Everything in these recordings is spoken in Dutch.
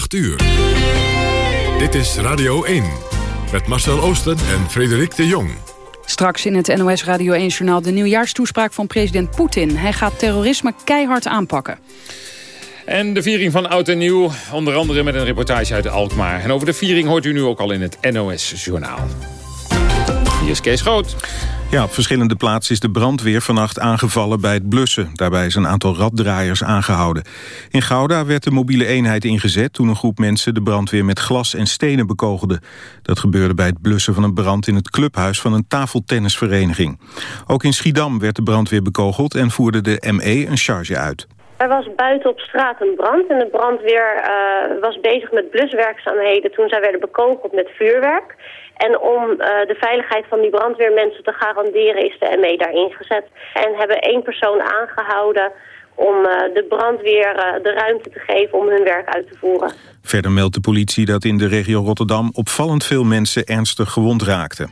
8 uur. Dit is Radio 1 met Marcel Oosten en Frederik de Jong. Straks in het NOS Radio 1-journaal de nieuwjaarstoespraak van president Poetin. Hij gaat terrorisme keihard aanpakken. En de viering van Oud en Nieuw, onder andere met een reportage uit Alkmaar. En over de viering hoort u nu ook al in het NOS-journaal. Hier is Kees Groot. Ja, op verschillende plaatsen is de brandweer vannacht aangevallen bij het blussen. Daarbij is een aantal raddraaiers aangehouden. In Gouda werd de mobiele eenheid ingezet... toen een groep mensen de brandweer met glas en stenen bekogelde. Dat gebeurde bij het blussen van een brand in het clubhuis... van een tafeltennisvereniging. Ook in Schiedam werd de brandweer bekogeld... en voerde de ME een charge uit. Er was buiten op straat een brand en de brandweer uh, was bezig met bluswerkzaamheden toen zij werden bekogeld met vuurwerk. En om uh, de veiligheid van die brandweermensen te garanderen is de ME daarin gezet. En hebben één persoon aangehouden om uh, de brandweer de ruimte te geven om hun werk uit te voeren. Verder meldt de politie dat in de regio Rotterdam opvallend veel mensen ernstig gewond raakten.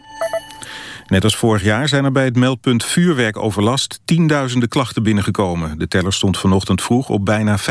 Net als vorig jaar zijn er bij het meldpunt vuurwerkoverlast tienduizenden klachten binnengekomen. De teller stond vanochtend vroeg op bijna 75.000.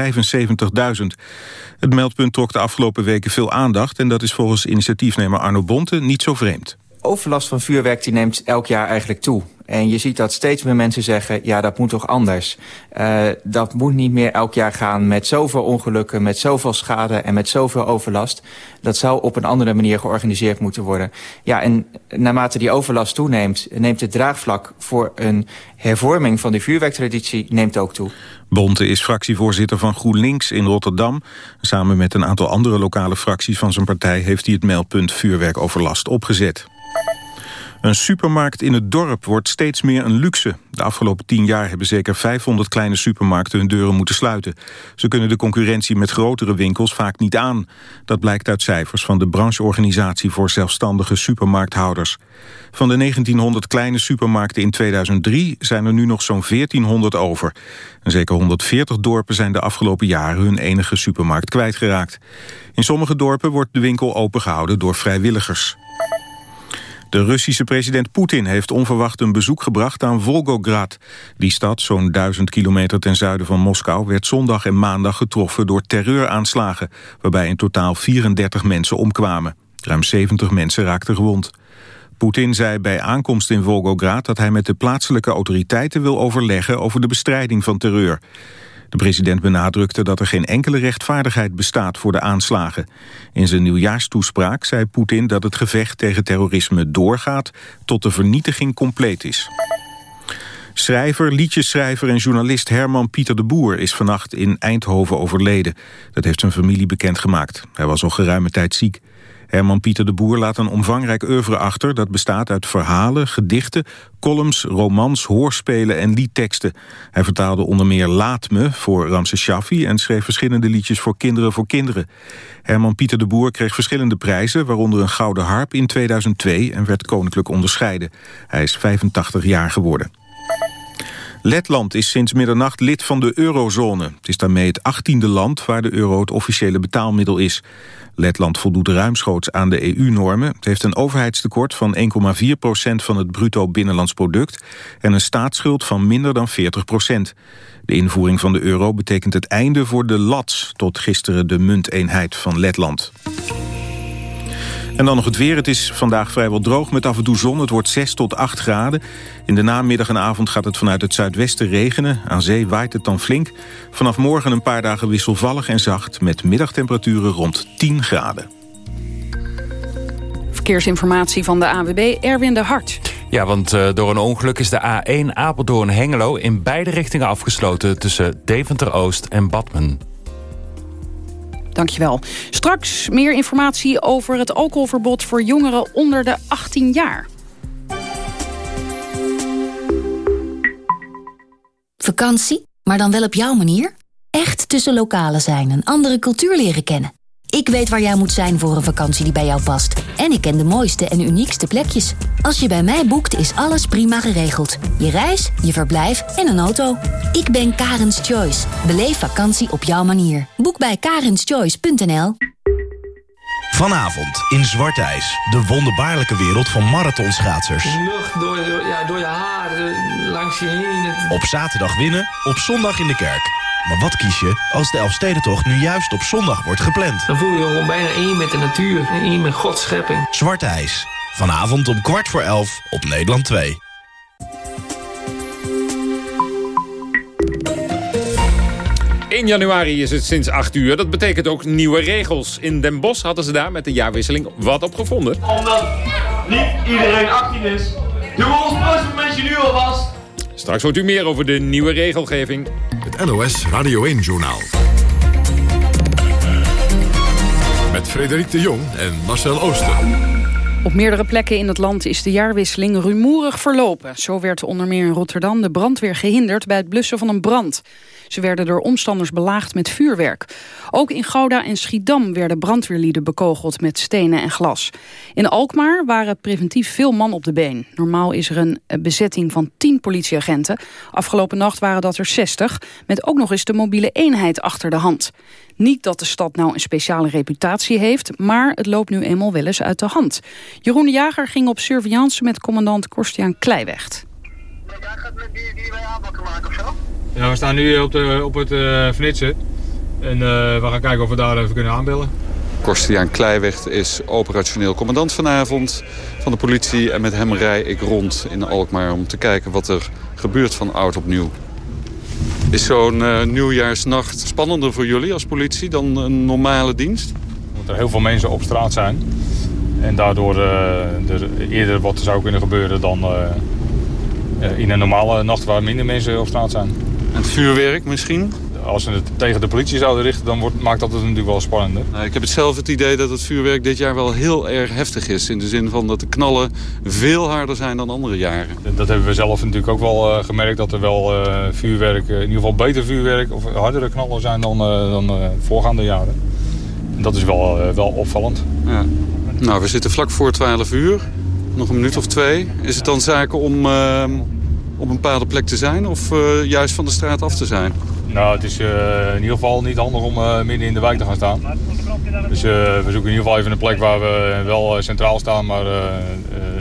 Het meldpunt trok de afgelopen weken veel aandacht... en dat is volgens initiatiefnemer Arno Bonte niet zo vreemd. Overlast van vuurwerk die neemt elk jaar eigenlijk toe. En je ziet dat steeds meer mensen zeggen, ja, dat moet toch anders. Uh, dat moet niet meer elk jaar gaan met zoveel ongelukken, met zoveel schade en met zoveel overlast. Dat zou op een andere manier georganiseerd moeten worden. Ja, en naarmate die overlast toeneemt, neemt het draagvlak voor een hervorming van die vuurwerktraditie neemt ook toe. Bonte is fractievoorzitter van GroenLinks in Rotterdam. Samen met een aantal andere lokale fracties van zijn partij heeft hij het meldpunt vuurwerkoverlast opgezet. Een supermarkt in het dorp wordt steeds meer een luxe. De afgelopen tien jaar hebben zeker 500 kleine supermarkten hun deuren moeten sluiten. Ze kunnen de concurrentie met grotere winkels vaak niet aan. Dat blijkt uit cijfers van de brancheorganisatie voor zelfstandige supermarkthouders. Van de 1900 kleine supermarkten in 2003 zijn er nu nog zo'n 1400 over. En zeker 140 dorpen zijn de afgelopen jaren hun enige supermarkt kwijtgeraakt. In sommige dorpen wordt de winkel opengehouden door vrijwilligers. De Russische president Poetin heeft onverwacht een bezoek gebracht aan Volgograd. Die stad, zo'n duizend kilometer ten zuiden van Moskou... werd zondag en maandag getroffen door terreuraanslagen... waarbij in totaal 34 mensen omkwamen. Ruim 70 mensen raakten gewond. Poetin zei bij aankomst in Volgograd dat hij met de plaatselijke autoriteiten wil overleggen over de bestrijding van terreur. De president benadrukte dat er geen enkele rechtvaardigheid bestaat voor de aanslagen. In zijn nieuwjaarstoespraak zei Poetin dat het gevecht tegen terrorisme doorgaat tot de vernietiging compleet is. Schrijver, liedjesschrijver en journalist Herman Pieter de Boer is vannacht in Eindhoven overleden. Dat heeft zijn familie bekendgemaakt. Hij was al geruime tijd ziek. Herman Pieter de Boer laat een omvangrijk oeuvre achter... dat bestaat uit verhalen, gedichten, columns, romans, hoorspelen en liedteksten. Hij vertaalde onder meer Laat Me voor Ramses Shaffi... en schreef verschillende liedjes voor Kinderen voor Kinderen. Herman Pieter de Boer kreeg verschillende prijzen... waaronder een Gouden Harp in 2002 en werd koninklijk onderscheiden. Hij is 85 jaar geworden. Letland is sinds middernacht lid van de eurozone. Het is daarmee het achttiende land waar de euro het officiële betaalmiddel is. Letland voldoet ruimschoots aan de EU-normen. Het heeft een overheidstekort van 1,4% van het bruto binnenlands product... en een staatsschuld van minder dan 40% De invoering van de euro betekent het einde voor de lats... tot gisteren de munteenheid van Letland. En dan nog het weer. Het is vandaag vrijwel droog met af en toe zon. Het wordt 6 tot 8 graden. In de namiddag en avond gaat het vanuit het zuidwesten regenen. Aan zee waait het dan flink. Vanaf morgen een paar dagen wisselvallig en zacht... met middagtemperaturen rond 10 graden. Verkeersinformatie van de AWB Erwin de Hart. Ja, want uh, door een ongeluk is de A1 Apeldoorn-Hengelo... in beide richtingen afgesloten tussen Deventer-Oost en Badmen. Dankjewel. Straks meer informatie over het alcoholverbod voor jongeren onder de 18 jaar. Vakantie, maar dan wel op jouw manier? Echt tussen lokalen zijn en andere cultuur leren kennen. Ik weet waar jij moet zijn voor een vakantie die bij jou past. En ik ken de mooiste en uniekste plekjes. Als je bij mij boekt, is alles prima geregeld. Je reis, je verblijf en een auto. Ik ben Karens Choice. Beleef vakantie op jouw manier. Boek bij karenschoice.nl Vanavond in Zwart IJs. De wonderbaarlijke wereld van marathonschaatsers. Lucht door, ja, door je haar, langs je heen. Op zaterdag winnen, op zondag in de kerk. Maar wat kies je als de Elfstedentocht nu juist op zondag wordt gepland? Dan voel je je gewoon bijna één met de natuur en één met Gods schepping. Zwarte IJs. Vanavond om kwart voor elf op Nederland 2. In januari is het sinds 8 uur. Dat betekent ook nieuwe regels. In Den Bosch hadden ze daar met de jaarwisseling wat op gevonden. Omdat niet iedereen 18 is, doen we ons postmomentje nu alvast. Straks hoort u meer over de nieuwe regelgeving. Het NOS Radio 1-journaal. Met Frederik de Jong en Marcel Ooster. Op meerdere plekken in het land is de jaarwisseling rumoerig verlopen. Zo werd onder meer in Rotterdam de brandweer gehinderd bij het blussen van een brand. Ze werden door omstanders belaagd met vuurwerk. Ook in Gouda en Schiedam werden brandweerlieden bekogeld met stenen en glas. In Alkmaar waren preventief veel man op de been. Normaal is er een bezetting van 10 politieagenten. Afgelopen nacht waren dat er 60, met ook nog eens de mobiele eenheid achter de hand. Niet dat de stad nou een speciale reputatie heeft, maar het loopt nu eenmaal wel eens uit de hand. Jeroen de Jager ging op surveillance met commandant Korstiaan Kleiwecht. Ja, we staan nu op, de, op het uh, Vernitsen. En uh, we gaan kijken of we daar even kunnen aanbellen. Korstiaan Kleiwecht is operationeel commandant vanavond van de politie. En met hem rij ik rond in Alkmaar om te kijken wat er gebeurt van oud op nieuw. Is zo'n uh, nieuwjaarsnacht spannender voor jullie als politie dan een normale dienst? Omdat er heel veel mensen op straat zijn. En daardoor uh, er eerder wat zou kunnen gebeuren dan uh, in een normale nacht waar minder mensen op straat zijn. Het vuurwerk misschien? Als ze het tegen de politie zouden richten, dan wordt, maakt dat het natuurlijk wel spannender. Nou, ik heb het zelf het idee dat het vuurwerk dit jaar wel heel erg heftig is. In de zin van dat de knallen veel harder zijn dan andere jaren. Dat hebben we zelf natuurlijk ook wel uh, gemerkt. Dat er wel uh, vuurwerk, uh, in ieder geval beter vuurwerk of hardere knallen zijn dan, dan voorgaande jaren. En dat is wel, wel opvallend. Ja. Nou, we zitten vlak voor 12 uur. Nog een minuut of twee. Is het dan zaken om op een bepaalde plek te zijn of juist van de straat af te zijn? Nou, het is uh, in ieder geval niet handig om uh, midden in de wijk te gaan staan. Dus we zoeken in ieder geval even een plek waar we wel centraal staan, maar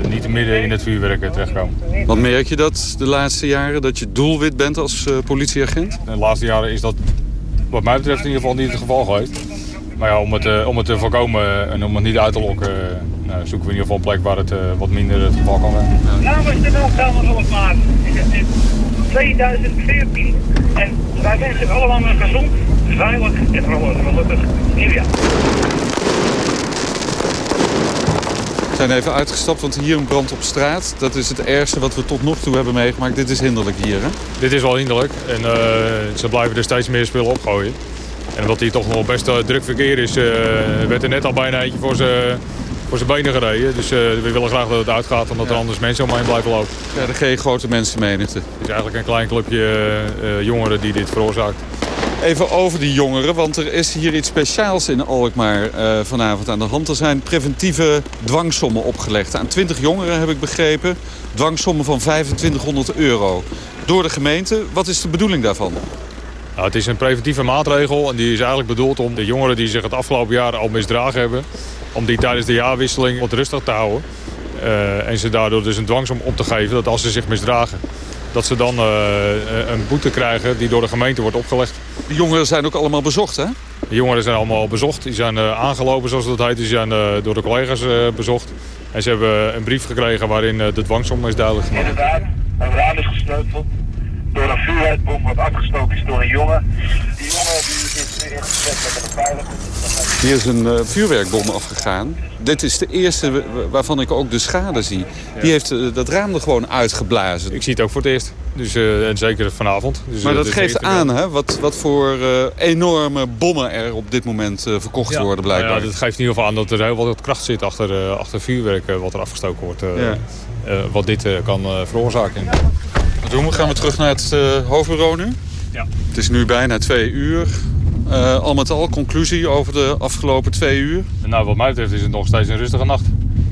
niet midden in het vuurwerk terechtkomen. Wat merk je dat de laatste jaren, dat je doelwit bent als politieagent? De laatste jaren is dat wat mij betreft in ieder geval niet het geval geweest. Maar ja, om het, om het te voorkomen en om het niet uit te lokken, nou, zoeken we in ieder geval een plek waar het wat minder het geval kan zijn. Namens de welkamer Alkmaar 2014 en wij wensen allemaal een gezond, veilig en vooral gelukkig nieuwjaar. We zijn even uitgestapt, want hier een brand op straat. Dat is het ergste wat we tot nog toe hebben meegemaakt. Dit is hinderlijk hier, hè? Dit is wel hinderlijk. En uh, ze blijven er steeds meer spullen opgooien. En omdat hier toch nog best uh, druk verkeer is, uh, werd er net al bijna eentje voor zijn voor zijn benen gereden. Dus we willen graag dat het uitgaat, omdat ja. er anders mensen omheen blijven lopen. Ja, er geen grote mensenmenigte. Het is eigenlijk een klein clubje jongeren die dit veroorzaakt. Even over die jongeren, want er is hier iets speciaals in Alkmaar uh, vanavond aan de hand. Er zijn preventieve dwangsommen opgelegd. Aan 20 jongeren heb ik begrepen. Dwangsommen van 2500 euro. Door de gemeente. Wat is de bedoeling daarvan? Nou, het is een preventieve maatregel en die is eigenlijk bedoeld om de jongeren die zich het afgelopen jaar al misdragen hebben... om die tijdens de jaarwisseling wat rustig te houden. Uh, en ze daardoor dus een dwangsom op te geven dat als ze zich misdragen dat ze dan uh, een boete krijgen die door de gemeente wordt opgelegd. De jongeren zijn ook allemaal bezocht, hè? De jongeren zijn allemaal bezocht. Die zijn uh, aangelopen, zoals dat heet. Die zijn door de collega's bezocht. En ze hebben een brief gekregen waarin de dwangsom is duidelijk gemaakt. Inderdaad, een raam is gesleuteld. Door een vuurwerkbom wat afgestoken is door een jongen. Die jongen die is ingezet met een beveiliger. Hier is een uh, vuurwerkbom afgegaan. Dit is de eerste waarvan ik ook de schade zie. Die heeft uh, dat raam er gewoon uitgeblazen. Ik zie het ook voor het eerst. Dus, uh, en zeker vanavond. Dus, maar dat geeft aan hè, wat, wat voor enorme bommen er op dit moment verkocht ja. worden blijkbaar. Nou ja, dat geeft in ieder geval aan dat er heel wat kracht zit achter, achter vuurwerk wat er afgestoken wordt. Ja. wat dit kan veroorzaken. Wat doen we? Gaan we terug naar het hoofdbureau nu? Ja. Het is nu bijna twee uur. Uh, al met al, conclusie over de afgelopen twee uur? Nou, wat mij betreft is het nog steeds een rustige nacht.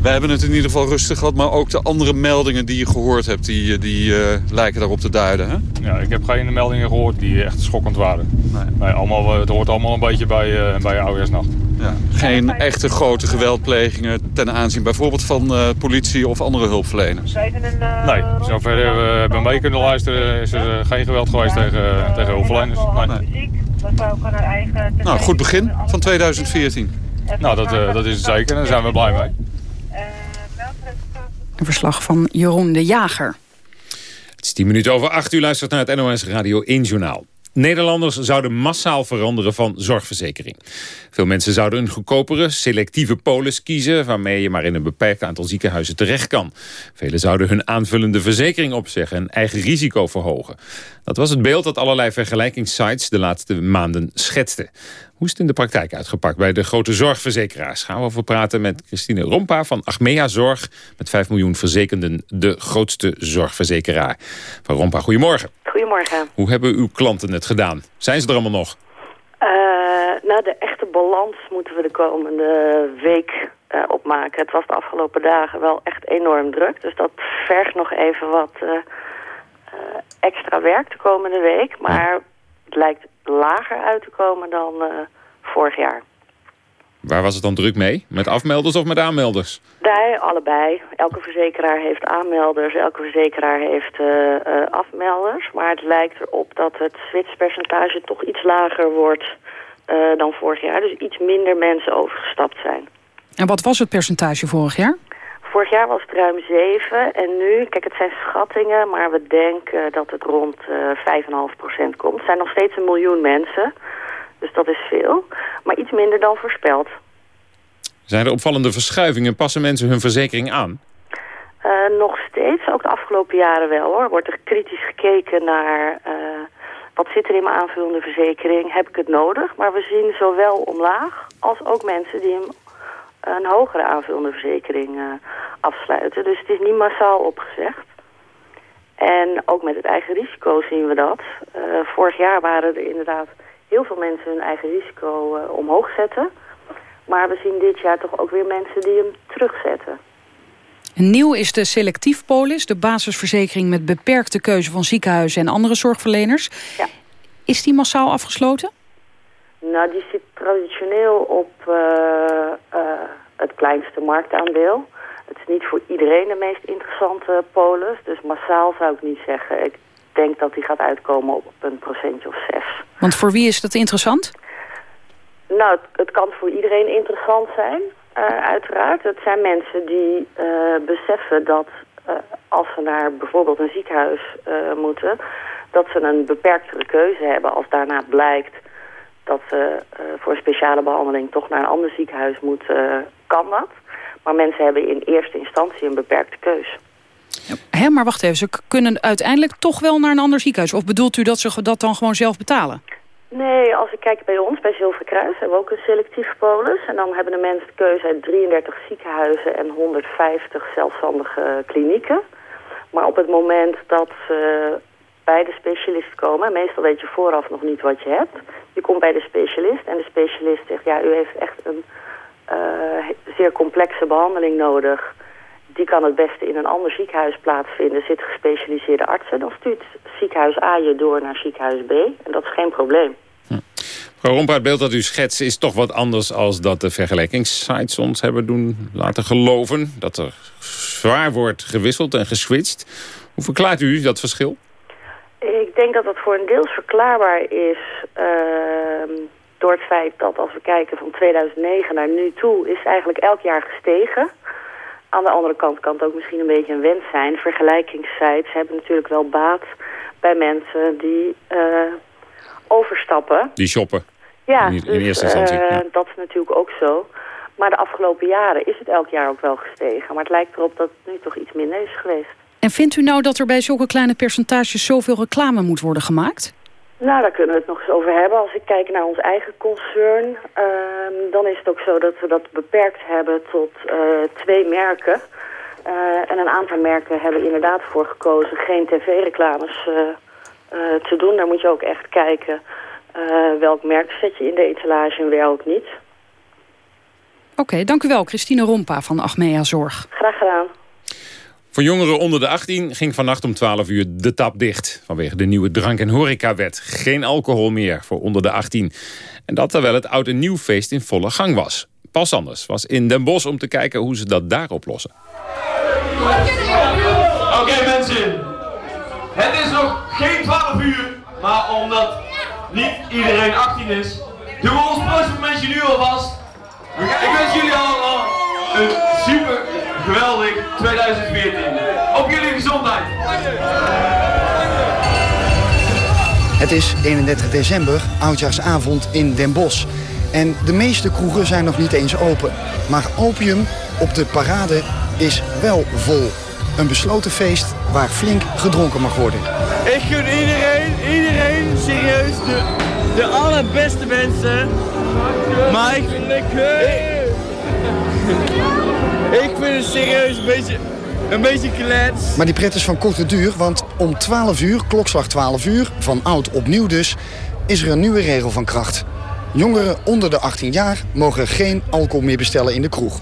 Wij hebben het in ieder geval rustig gehad, maar ook de andere meldingen die je gehoord hebt, die, die uh, lijken daarop te duiden. Hè? Ja, ik heb geen meldingen gehoord die echt schokkend waren. Nee. nee allemaal, het hoort allemaal een beetje bij, uh, bij oudejaarsnacht. Ja. Geen echte grote geweldplegingen ten aanzien bijvoorbeeld van uh, politie of andere hulpverleners? Nee, zover we hebben mee kunnen luisteren is er geen geweld geweest tegen, tegen hulpverleners. Nee. Nou, goed begin van 2014. Nou, dat, uh, dat is het zeker. Daar zijn we blij mee. Een verslag van Jeroen de Jager. Het is 10 minuten over 8 uur. Luistert naar het NOS Radio 1 Journaal. Nederlanders zouden massaal veranderen van zorgverzekering. Veel mensen zouden een goedkopere, selectieve polis kiezen... waarmee je maar in een beperkt aantal ziekenhuizen terecht kan. Velen zouden hun aanvullende verzekering opzeggen... en eigen risico verhogen. Dat was het beeld dat allerlei vergelijkingssites de laatste maanden schetsten. Hoe is het in de praktijk uitgepakt bij de grote zorgverzekeraars? Gaan we over praten met Christine Rompa van Achmea Zorg... met 5 miljoen verzekenden, de grootste zorgverzekeraar. Van Rompa, goedemorgen. Goedemorgen. Hoe hebben uw klanten het gedaan? Zijn ze er allemaal nog? Uh, nou, de echte balans moeten we de komende week uh, opmaken. Het was de afgelopen dagen wel echt enorm druk. Dus dat vergt nog even wat uh, extra werk de komende week. Maar het lijkt lager uit te komen dan vorig jaar. Waar was het dan druk mee? Met afmelders of met aanmelders? Nee, allebei. Elke verzekeraar heeft aanmelders, elke verzekeraar heeft uh, uh, afmelders. Maar het lijkt erop dat het switchpercentage toch iets lager wordt dan vorig jaar. Dus iets minder mensen overgestapt zijn. En wat was het percentage vorig jaar? Vorig jaar was het ruim 7 en nu, kijk het zijn schattingen, maar we denken dat het rond uh, 5,5% komt. Het zijn nog steeds een miljoen mensen, dus dat is veel, maar iets minder dan voorspeld. Zijn er opvallende verschuivingen? Passen mensen hun verzekering aan? Uh, nog steeds, ook de afgelopen jaren wel hoor. Wordt er kritisch gekeken naar uh, wat zit er in mijn aanvullende verzekering, heb ik het nodig? Maar we zien zowel omlaag als ook mensen die hem een hogere aanvullende verzekering uh, afsluiten. Dus het is niet massaal opgezegd. En ook met het eigen risico zien we dat. Vorig jaar waren er inderdaad heel veel mensen hun eigen risico uh, omhoog zetten. Maar we zien dit jaar toch ook weer mensen die hem terugzetten. Nieuw is de selectiefpolis, de basisverzekering met beperkte keuze van ziekenhuizen en andere zorgverleners. Ja. Is die massaal afgesloten? Nou, die zit traditioneel op uh, uh, het kleinste marktaandeel. Het is niet voor iedereen de meest interessante polis. Dus massaal zou ik niet zeggen. Ik denk dat die gaat uitkomen op een procentje of zes. Want voor wie is dat interessant? Nou, het, het kan voor iedereen interessant zijn, uh, uiteraard. Het zijn mensen die beseffen dat als ze naar bijvoorbeeld een ziekenhuis moeten... dat ze een beperktere keuze hebben als daarna blijkt dat ze voor een speciale behandeling toch naar een ander ziekenhuis moeten, kan dat. Maar mensen hebben in eerste instantie een beperkte keus. Hé, maar wacht even, ze kunnen uiteindelijk toch wel naar een ander ziekenhuis? Of bedoelt u dat ze dat dan gewoon zelf betalen? Nee, als ik kijk bij ons, bij Zilverkruis, hebben we ook een selectief polis. En dan hebben de mensen de keuze uit 33 ziekenhuizen en 150 zelfstandige klinieken. Maar op het moment dat ze bij de specialist komen. Meestal weet je vooraf nog niet wat je hebt. Je komt bij de specialist en de specialist zegt... ja, u heeft echt een uh, zeer complexe behandeling nodig. Die kan het beste in een ander ziekenhuis plaatsvinden. Er zitten gespecialiseerde artsen. Dan stuurt ziekenhuis A je door naar ziekenhuis B. En dat is geen probleem. Hm. Mevrouw Rompa, het beeld dat u schetst is toch wat anders... als dat de vergelijkingssites ons hebben doen laten geloven. Dat er zwaar wordt gewisseld en geswitcht. Hoe verklaart u dat verschil? Ik denk dat dat voor een deels verklaarbaar is uh, door het feit dat als we kijken van 2009 naar nu toe is eigenlijk elk jaar gestegen. Aan de andere kant kan het ook misschien een beetje een wens zijn. Vergelijkingssites hebben natuurlijk wel baat bij mensen die uh, overstappen. Die shoppen. Ja, in, in dus, eerste instantie. Uh, ja. dat is natuurlijk ook zo. Maar de afgelopen jaren is het elk jaar ook wel gestegen. Maar het lijkt erop dat het nu toch iets minder is geweest. En vindt u nou dat er bij zulke kleine percentages zoveel reclame moet worden gemaakt? Nou, daar kunnen we het nog eens over hebben. Als ik kijk naar ons eigen concern, uh, dan is het ook zo dat we dat beperkt hebben tot uh, twee merken. Uh, en een aantal merken hebben inderdaad voor gekozen geen tv-reclames te doen. Daar moet je ook echt kijken welk merk zet je in de etalage en welk niet. Oké, dank u wel. Christine Rompa van Achmea Zorg. Graag gedaan. Voor jongeren onder de 18 ging vannacht om 12 uur de tap dicht. Vanwege de nieuwe drank- en horecawet. Geen alcohol meer voor onder de 18. En dat terwijl het oud en nieuw feest in volle gang was. Paul Sanders was in Den Bosch om te kijken hoe ze dat daar oplossen. Oké mensen, het is nog geen 12 uur, maar omdat niet iedereen 18 is, doen we ons proostmomentje Het is 31 december, oudjaarsavond in Den Bosch. En de meeste kroegen zijn nog niet eens open. Maar Opium op de parade is wel vol. Een besloten feest waar flink gedronken mag worden. Ik gun iedereen, iedereen, serieus, de, de allerbeste mensen. Maar ik, ik, ik vind het serieus een beetje, een beetje klets. Maar die pret is van korte duur, want om 12 uur, klokslag 12 uur, van oud op nieuw dus, is er een nieuwe regel van kracht. Jongeren onder de 18 jaar mogen geen alcohol meer bestellen in de kroeg.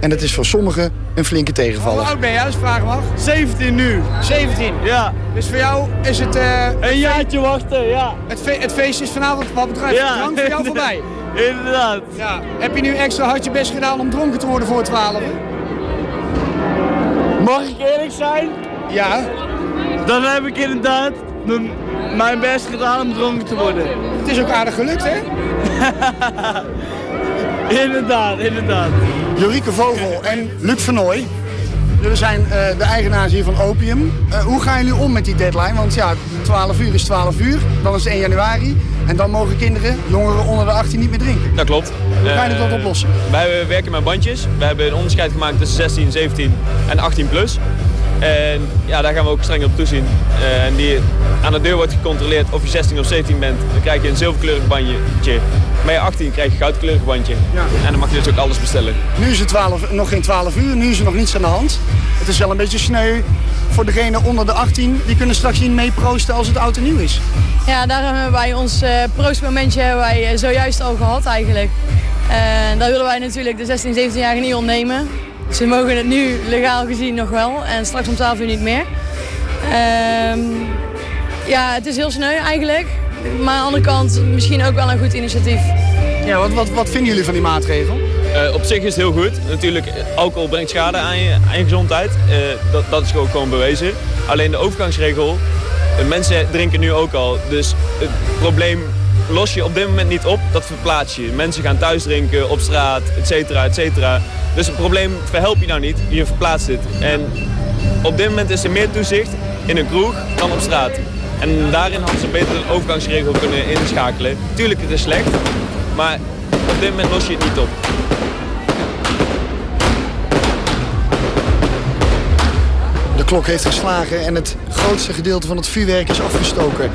En dat is voor sommigen een flinke Hoe tegenvaller. oud ben jij als vragen mag? 17 nu. 17? Ja. Dus voor jou is het... eh, een jaartje wachten, ja. Het, fe- het feest is vanavond wat betreft Ja. drank voor jou voorbij. Inderdaad. Ja. Heb je nu extra hard je best gedaan om dronken te worden voor 12? Mag ik eerlijk zijn? Ja. Dan heb ik inderdaad mijn best gedaan om dronken te worden. Het is ook aardig gelukt, hè? inderdaad, inderdaad. Jurieke Vogel en Luc Vernooy. Jullie zijn eh, de eigenaars hier van Opium. Eh, hoe gaan jullie om met die deadline? Want ja, 12 uur is 12 uur. Dan is het 1 januari. En dan mogen kinderen, jongeren onder de 18, niet meer drinken. Dat klopt. Hoe ga je Eh, dat oplossen? Wij werken met bandjes. We hebben een onderscheid gemaakt tussen 16, 17 en 18 plus. En ja, daar gaan we ook streng op toezien. Eh, en die, aan de deur wordt gecontroleerd of je 16 of 17 bent. Dan krijg je een zilverkleurig bandje. Ben je 18 krijg je een goudkleurig bandje. En dan mag je dus ook alles bestellen. Nu is het 12, nog geen 12 uur, nu is er nog niets aan de hand. Het is wel een beetje sneu voor degene onder de 18. Die kunnen straks niet mee proosten als het oud en nieuw is. Ja, daarom hebben wij ons eh proostmomentje hebben wij eh, zojuist al gehad eigenlijk. En daar willen wij natuurlijk de 16, 17-jarigen niet ontnemen. Ze mogen het nu legaal gezien nog wel en straks om 12 uur niet meer. Ehm, ja, het is heel sneu eigenlijk. Maar aan de andere kant misschien ook wel een goed initiatief. Ja, wat, wat, wat vinden jullie van die maatregel? Eh, op zich is het heel goed. Natuurlijk, alcohol brengt schade aan je, aan je gezondheid. Eh, dat, dat is gewoon, gewoon bewezen. Alleen de overgangsregel, eh, mensen drinken nu ook al. Dus het probleem los je op dit moment niet op, dat verplaats je. Mensen gaan thuis drinken, op straat, et cetera, et cetera. Dus het probleem verhelp je nou niet, je verplaatst het. En op dit moment is er meer toezicht in een kroeg dan op straat. En daarin hadden ze beter een overgangsregel kunnen inschakelen. Tuurlijk, het is slecht, maar op dit moment los je het niet op. De klok heeft geslagen en het grootste gedeelte van het vuurwerk is afgestoken.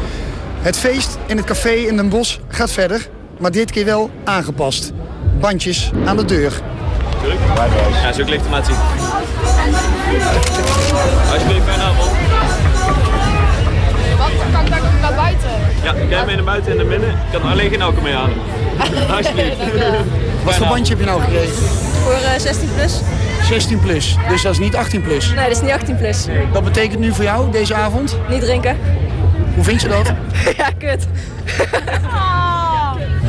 Het feest in het café in Den Bosch gaat verder, maar dit keer wel aangepast. Bandjes aan de deur. Tuurlijk. Ja, zo legitimatie. Alsjeblieft, fijne avond. Wat kan ik daar naar buiten? Ja, jij mee naar buiten en naar binnen. Ik kan alleen geen alcohol mee aan. Alsjeblieft. Wat voor bandje heb je nou gekregen? Voor eh, 16 plus? 16 plus, dus dat is niet 18 plus. Nee, dat is niet 18 plus. Dat betekent nu voor jou deze avond? Niet drinken. Hoe vind je dat? ja, kut.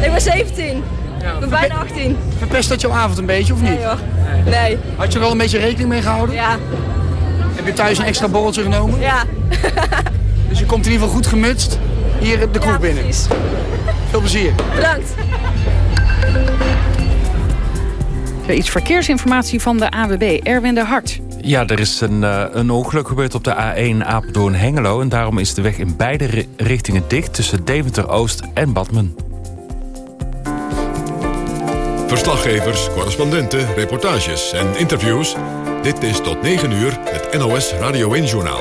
Ik ben 17. ik ben bijna 18. Verpest dat jouw avond een beetje of niet? Nee hoor. Nee. Had je er wel een beetje rekening mee gehouden? Ja. Heb je thuis een extra borreltje genomen? Ja. Dus je komt in ieder geval goed gemutst hier de kroeg binnen. Veel plezier. Bedankt. Iets verkeersinformatie van de AWB, Erwin de Hart. Ja, er is een, eh, een ongeluk gebeurd op de A1 Apeldoorn-Hengelo... en daarom is de weg in beide ri- richtingen dicht... tussen Deventer-Oost en Badmen. Verslaggevers, correspondenten, reportages en interviews. Dit is tot 9 uur het NOS Radio 1-journaal.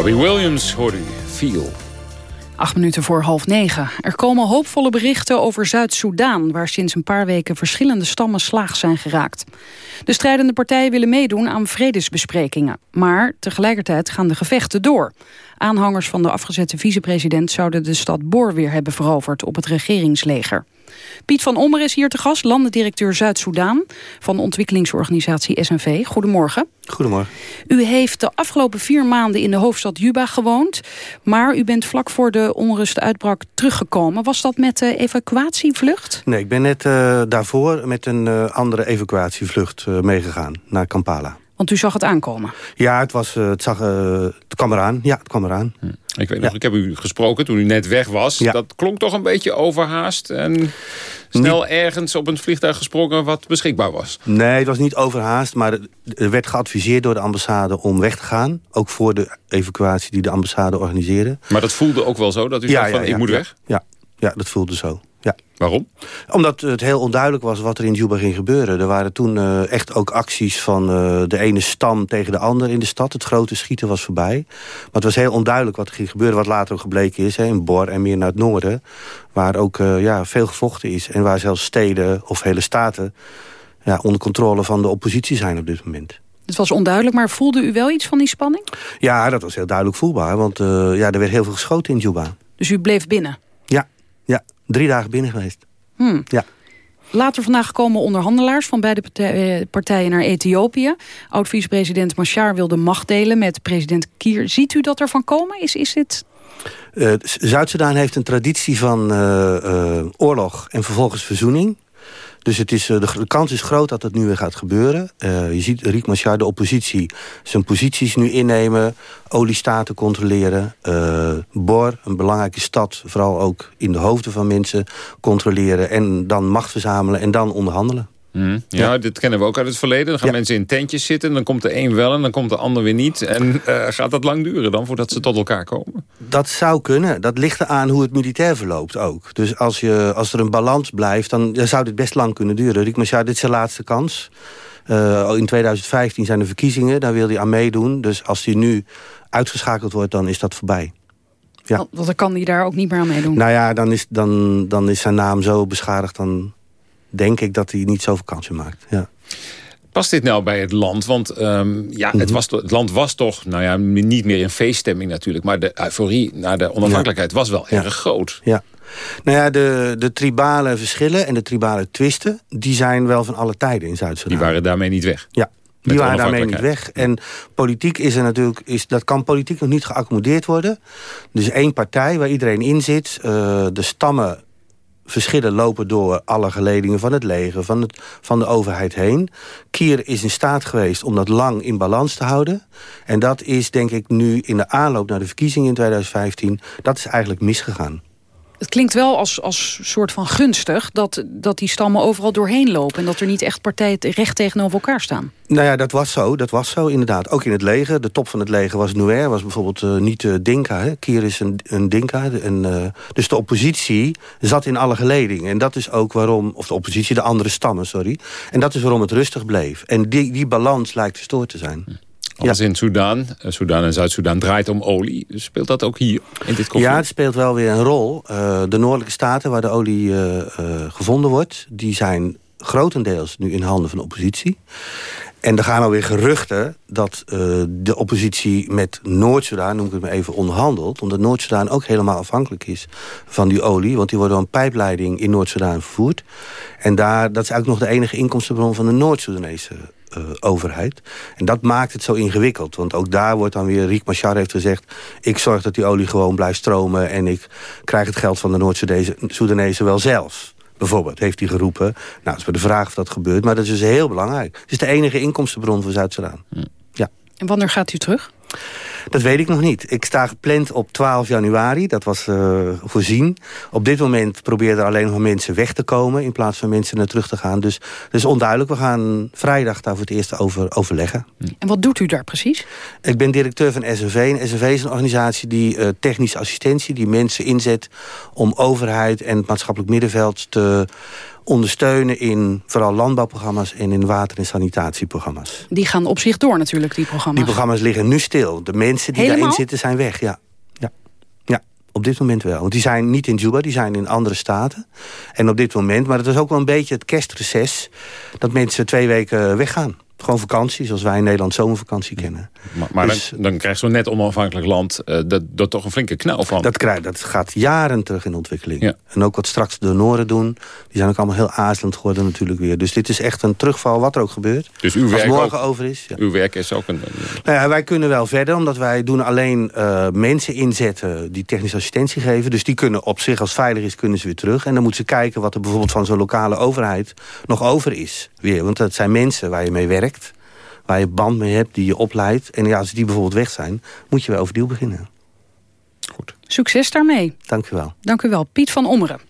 Robbie Williams hoorde u. Feel. Acht minuten voor half negen. Er komen hoopvolle berichten over Zuid-Soedan... waar sinds een paar weken verschillende stammen slaag zijn geraakt. De strijdende partijen willen meedoen aan vredesbesprekingen. Maar tegelijkertijd gaan de gevechten door. Aanhangers van de afgezette vicepresident... zouden de stad Bor weer hebben veroverd op het regeringsleger. Piet van Ommer is hier te gast, landendirecteur Zuid-Soedan... van de ontwikkelingsorganisatie SNV. Goedemorgen. Goedemorgen. U heeft de afgelopen vier maanden in de hoofdstad Juba gewoond... maar u bent vlak voor de onrustuitbrak teruggekomen. Was dat met de evacuatievlucht? Nee, ik ben net uh, daarvoor met een uh, andere evacuatievlucht uh, meegegaan naar Kampala. Want u zag het aankomen? Ja, het, was, het, zag, het kwam eraan. Ja, het kwam eraan. Hm. Ik weet nog, ja. ik heb u gesproken toen u net weg was. Ja. Dat klonk toch een beetje overhaast en snel niet... ergens op een vliegtuig gesprongen wat beschikbaar was. Nee, het was niet overhaast, maar er werd geadviseerd door de ambassade om weg te gaan. Ook voor de evacuatie die de ambassade organiseerde. Maar dat voelde ook wel zo, dat u ja, dacht van, ik moet weg? Ja, ja, dat voelde zo. Waarom? Omdat het heel onduidelijk was wat er in Juba ging gebeuren. Er waren toen uh, echt ook acties van uh, de ene stam tegen de ander in de stad. Het grote schieten was voorbij. Maar het was heel onduidelijk wat er ging gebeuren. Wat later ook gebleken is hè, in Bor en meer naar het noorden. Waar ook uh, ja, veel gevochten is. En waar zelfs steden of hele staten ja, onder controle van de oppositie zijn op dit moment. Het was onduidelijk, maar voelde u wel iets van die spanning? Ja, dat was heel duidelijk voelbaar. Want ja, er werd heel veel geschoten in Juba. Dus u bleef binnen? Ja, ja. Drie dagen binnen geweest. Hmm. Ja. Later vandaag komen onderhandelaars van beide partijen naar Ethiopië. Oud-vicepresident Machar wil de macht delen met president Kier. Ziet u dat er van komen? Is, is dit... Uh, Zuid-Soedan heeft een traditie van uh, uh, oorlog en vervolgens verzoening. Dus het is, de, de, kans is groot dat het nu weer gaat gebeuren. je ziet Riek Machar, de oppositie, zijn posities nu innemen... oliestaten controleren, Bor, een belangrijke stad... vooral ook in de hoofden van mensen controleren... en dan macht verzamelen en dan onderhandelen. Mm. Ja, dit kennen we ook uit het verleden. Dan gaan mensen in tentjes zitten. Dan komt de een wel en dan komt de ander weer niet. En uh, gaat dat lang duren dan voordat ze tot elkaar komen? Dat zou kunnen. Dat ligt eraan hoe het militair verloopt ook. Dus als, je, als er een balans blijft, dan, dan zou dit best lang kunnen duren. Riek Machar, dit is zijn laatste kans. Uh, in 2015 zijn de verkiezingen, daar wil hij aan meedoen. Dus als hij nu uitgeschakeld wordt, dan is dat voorbij. Ja. Want dan kan hij daar ook niet meer aan meedoen. Nou ja, dan is, dan, dan is zijn naam zo beschadigd... dan denk ik dat hij niet zoveel kansen maakt. Ja. Past dit nou bij het land? Want um, ja, het, mhm. was, het land was toch, nou ja, niet meer in feeststemming natuurlijk... maar de euforie naar de onafhankelijkheid was wel erg groot. Ja. Nou ja, de, de tribale verschillen en de tribale twisten... die zijn wel van alle tijden in Zuid-Sudan. Die waren daarmee niet weg? Ja, die waren daarmee niet weg. En politiek is er natuurlijk, is, dat kan politiek nog niet geaccommodeerd worden. Dus één partij waar iedereen in zit. Uh, de stammen verschillen lopen door alle geledingen van het leger, van, het, van de overheid heen. Kier is in staat geweest om dat lang in balans te houden. En dat is denk ik nu in de aanloop naar de verkiezingen in 2015... dat is eigenlijk misgegaan het klinkt wel als, als soort van gunstig... Dat, dat die stammen overal doorheen lopen... en dat er niet echt partijen recht tegenover elkaar staan. Nou ja, dat was zo. Dat was zo inderdaad. Ook in het leger. De top van het leger was Nuer. Was bijvoorbeeld uh, niet uh, Dinka. Hè. Kier is een, een Dinka. En, uh, dus de oppositie zat in alle geledingen. En dat is ook waarom... Of de oppositie, de andere stammen, sorry. En dat is waarom het rustig bleef. En die, die balans lijkt verstoord te zijn. Als ja. in Soedan, Soedan en Zuid-Soedan draait om olie. Speelt dat ook hier in dit conflict? Ja, het speelt wel weer een rol. Uh, de noordelijke staten waar de olie uh, uh, gevonden wordt... die zijn grotendeels nu in handen van de oppositie. En er gaan alweer geruchten dat de oppositie met Noord-Soedan... noem ik het maar even, onderhandelt. Omdat Noord-Soedan ook helemaal afhankelijk is van die olie. Want die wordt door een pijpleiding in Noord-Soedan vervoerd. En daar, dat is eigenlijk nog de enige inkomstenbron van de Noord-Soedanese uh, overheid. En dat maakt het zo ingewikkeld. Want ook daar wordt dan weer... Riek Machar heeft gezegd... ik zorg dat die olie gewoon blijft stromen... en ik krijg het geld van de Noord-Soedanezen wel zelf. Bijvoorbeeld, heeft hij geroepen. Nou, dat is maar de vraag of dat gebeurt. Maar dat is dus heel belangrijk. Het is de enige inkomstenbron van Zuid-Soedan. Hm. Ja. En wanneer gaat u terug? Dat weet ik nog niet. Ik sta gepland op 12 januari, dat was uh, voorzien. Op dit moment proberen er alleen nog mensen weg te komen... in plaats van mensen naar terug te gaan. Dus het is onduidelijk. We gaan vrijdag daar voor het eerst over overleggen. En wat doet u daar precies? Ik ben directeur van SNV. En SNV is een organisatie die uh, technische assistentie... die mensen inzet om overheid en het maatschappelijk middenveld... te ondersteunen in vooral landbouwprogramma's... en in water- en sanitatieprogramma's. Die gaan op zich door natuurlijk, die programma's. Die programma's liggen nu stil. De mensen die daarin zitten zijn weg, ja. ja. Ja, op dit moment wel. Want die zijn niet in Juba, die zijn in andere staten. En op dit moment, maar het is ook wel een beetje het kerstreces... dat mensen twee weken weggaan. Gewoon vakantie, zoals wij in Nederland zomervakantie kennen. Maar, maar dus, dan, dan krijgt zo'n net onafhankelijk land uh, dat, dat toch een flinke knel van. Dat, krijgt, dat gaat jaren terug in ontwikkeling. Ja. En ook wat straks de Noorden doen. Die zijn ook allemaal heel aarzelend geworden natuurlijk weer. Dus dit is echt een terugval, wat er ook gebeurt. Dus uw werk, morgen ook, over is. Ja. uw werk is ook een... Nou ja, wij kunnen wel verder, omdat wij doen alleen uh, mensen inzetten... die technische assistentie geven. Dus die kunnen op zich, als veilig is, kunnen ze weer terug. En dan moeten ze kijken wat er bijvoorbeeld van zo'n lokale overheid... nog over is. Weer, want dat zijn mensen waar je mee werkt waar je band mee hebt, die je opleidt. En ja, als die bijvoorbeeld weg zijn, moet je weer overnieuw beginnen. Goed. Succes daarmee. Dank u wel. Dank u wel. Piet van Ommeren.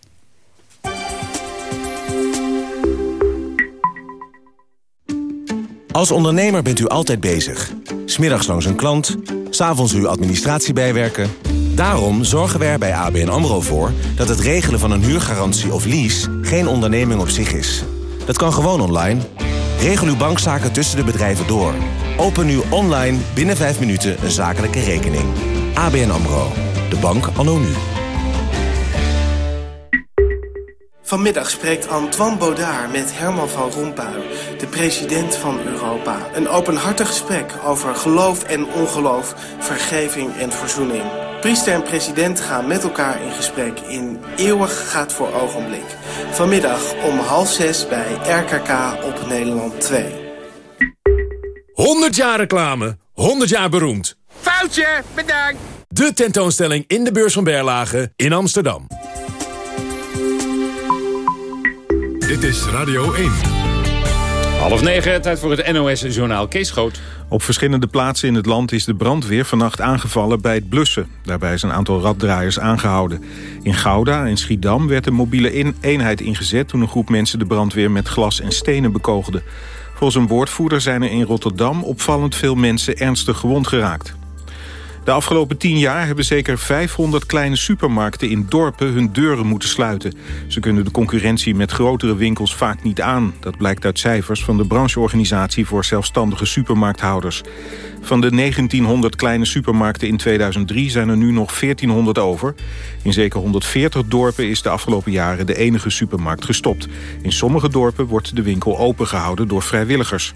Als ondernemer bent u altijd bezig. Smiddags langs een klant, s'avonds uw administratie bijwerken. Daarom zorgen we er bij ABN AMRO voor... dat het regelen van een huurgarantie of lease geen onderneming op zich is. Dat kan gewoon online Regel uw bankzaken tussen de bedrijven door. Open nu online binnen 5 minuten een zakelijke rekening. ABN AMRO. De bank anno nu. Vanmiddag spreekt Antoine Baudard met Herman van Rompuy, de president van Europa. Een openhartig gesprek over geloof en ongeloof, vergeving en verzoening. Priester en president gaan met elkaar in gesprek in Eeuwig gaat voor ogenblik. Vanmiddag om half zes bij RKK op Nederland 2. 100 jaar reclame, 100 jaar beroemd. Foutje, bedankt. De tentoonstelling in de beurs van Berlage in Amsterdam. Dit is Radio 1. Half negen, tijd voor het NOS-journaal Kees Schoot. Op verschillende plaatsen in het land is de brandweer vannacht aangevallen bij het blussen. Daarbij is een aantal raddraaiers aangehouden. In Gouda en Schiedam werd een mobiele eenheid ingezet... toen een groep mensen de brandweer met glas en stenen bekogelde. Volgens een woordvoerder zijn er in Rotterdam opvallend veel mensen ernstig gewond geraakt. De afgelopen tien jaar hebben zeker 500 kleine supermarkten in dorpen hun deuren moeten sluiten. Ze kunnen de concurrentie met grotere winkels vaak niet aan. Dat blijkt uit cijfers van de brancheorganisatie voor zelfstandige supermarkthouders. Van de 1900 kleine supermarkten in 2003 zijn er nu nog 1400 over. In zeker 140 dorpen is de afgelopen jaren de enige supermarkt gestopt. In sommige dorpen wordt de winkel opengehouden door vrijwilligers.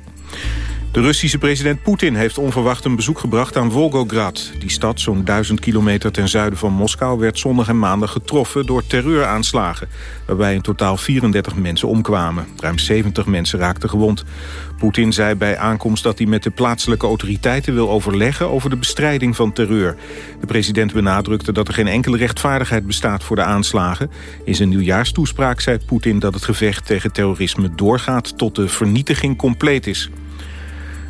De Russische president Poetin heeft onverwacht een bezoek gebracht aan Volgograd. Die stad, zo'n duizend kilometer ten zuiden van Moskou... werd zondag en maandag getroffen door terreuraanslagen... waarbij in totaal 34 mensen omkwamen. Ruim 70 mensen raakten gewond. Poetin zei bij aankomst dat hij met de plaatselijke autoriteiten wil overleggen... over de bestrijding van terreur. De president benadrukte dat er geen enkele rechtvaardigheid bestaat voor de aanslagen. In zijn nieuwjaarstoespraak zei Poetin dat het gevecht tegen terrorisme doorgaat... tot de vernietiging compleet is.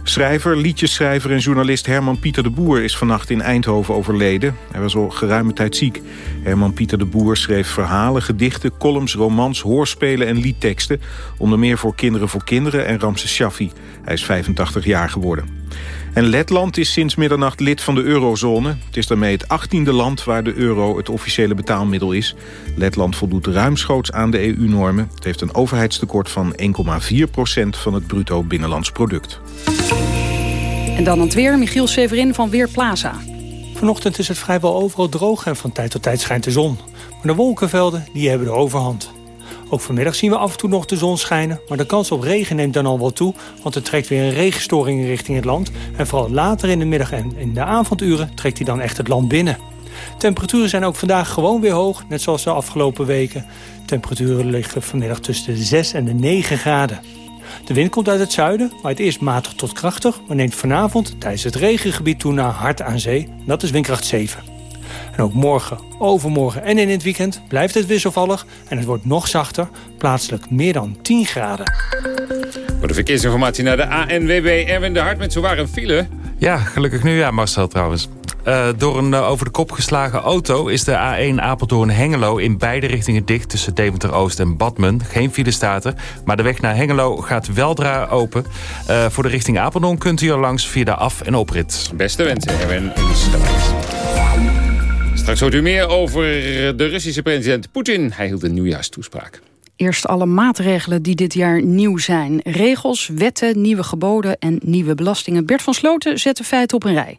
Schrijver, liedjesschrijver en journalist Herman Pieter de Boer is vannacht in Eindhoven overleden. Hij was al geruime tijd ziek. Herman Pieter de Boer schreef verhalen, gedichten, columns, romans, hoorspelen en liedteksten. Onder meer voor Kinderen voor Kinderen en Ramses Shaffi. Hij is 85 jaar geworden. En Letland is sinds middernacht lid van de eurozone. Het is daarmee het achttiende land waar de euro het officiële betaalmiddel is. Letland voldoet ruimschoots aan de EU-normen. Het heeft een overheidstekort van 1,4% van het bruto binnenlands product. En dan het weer, Michiel Severin van Weerplaza. Vanochtend is het vrijwel overal droog en van tijd tot tijd schijnt de zon. Maar de wolkenvelden die hebben de overhand. Ook vanmiddag zien we af en toe nog de zon schijnen... maar de kans op regen neemt dan al wel toe... want er trekt weer een regenstoring richting het land... en vooral later in de middag en in de avonduren trekt hij dan echt het land binnen. Temperaturen zijn ook vandaag gewoon weer hoog, net zoals de afgelopen weken. Temperaturen liggen vanmiddag tussen de 6 en de 9 graden. De wind komt uit het zuiden, maar het eerst matig tot krachtig... maar neemt vanavond tijdens het regengebied toe naar hard aan zee. Dat is windkracht 7. En ook morgen, overmorgen en in het weekend blijft het wisselvallig... en het wordt nog zachter, plaatselijk meer dan 10 graden. Voor de verkeersinformatie naar de ANWB. Erwin de Hart met zowaar een file. Ja, gelukkig nu ja, Marcel trouwens. Uh, door een uh, over de kop geslagen auto is de A1 Apeldoorn-Hengelo... in beide richtingen dicht tussen Deventer-Oost en Badmen. Geen file staat maar de weg naar Hengelo gaat weldra open. Uh, voor de richting Apeldoorn kunt u er langs via de af- en oprit. Beste wensen, Erwin. Straks hoort u meer over de Russische president Poetin. Hij hield een nieuwjaarstoespraak. Eerst alle maatregelen die dit jaar nieuw zijn. Regels, wetten, nieuwe geboden en nieuwe belastingen. Bert van Sloten zet de feiten op een rij.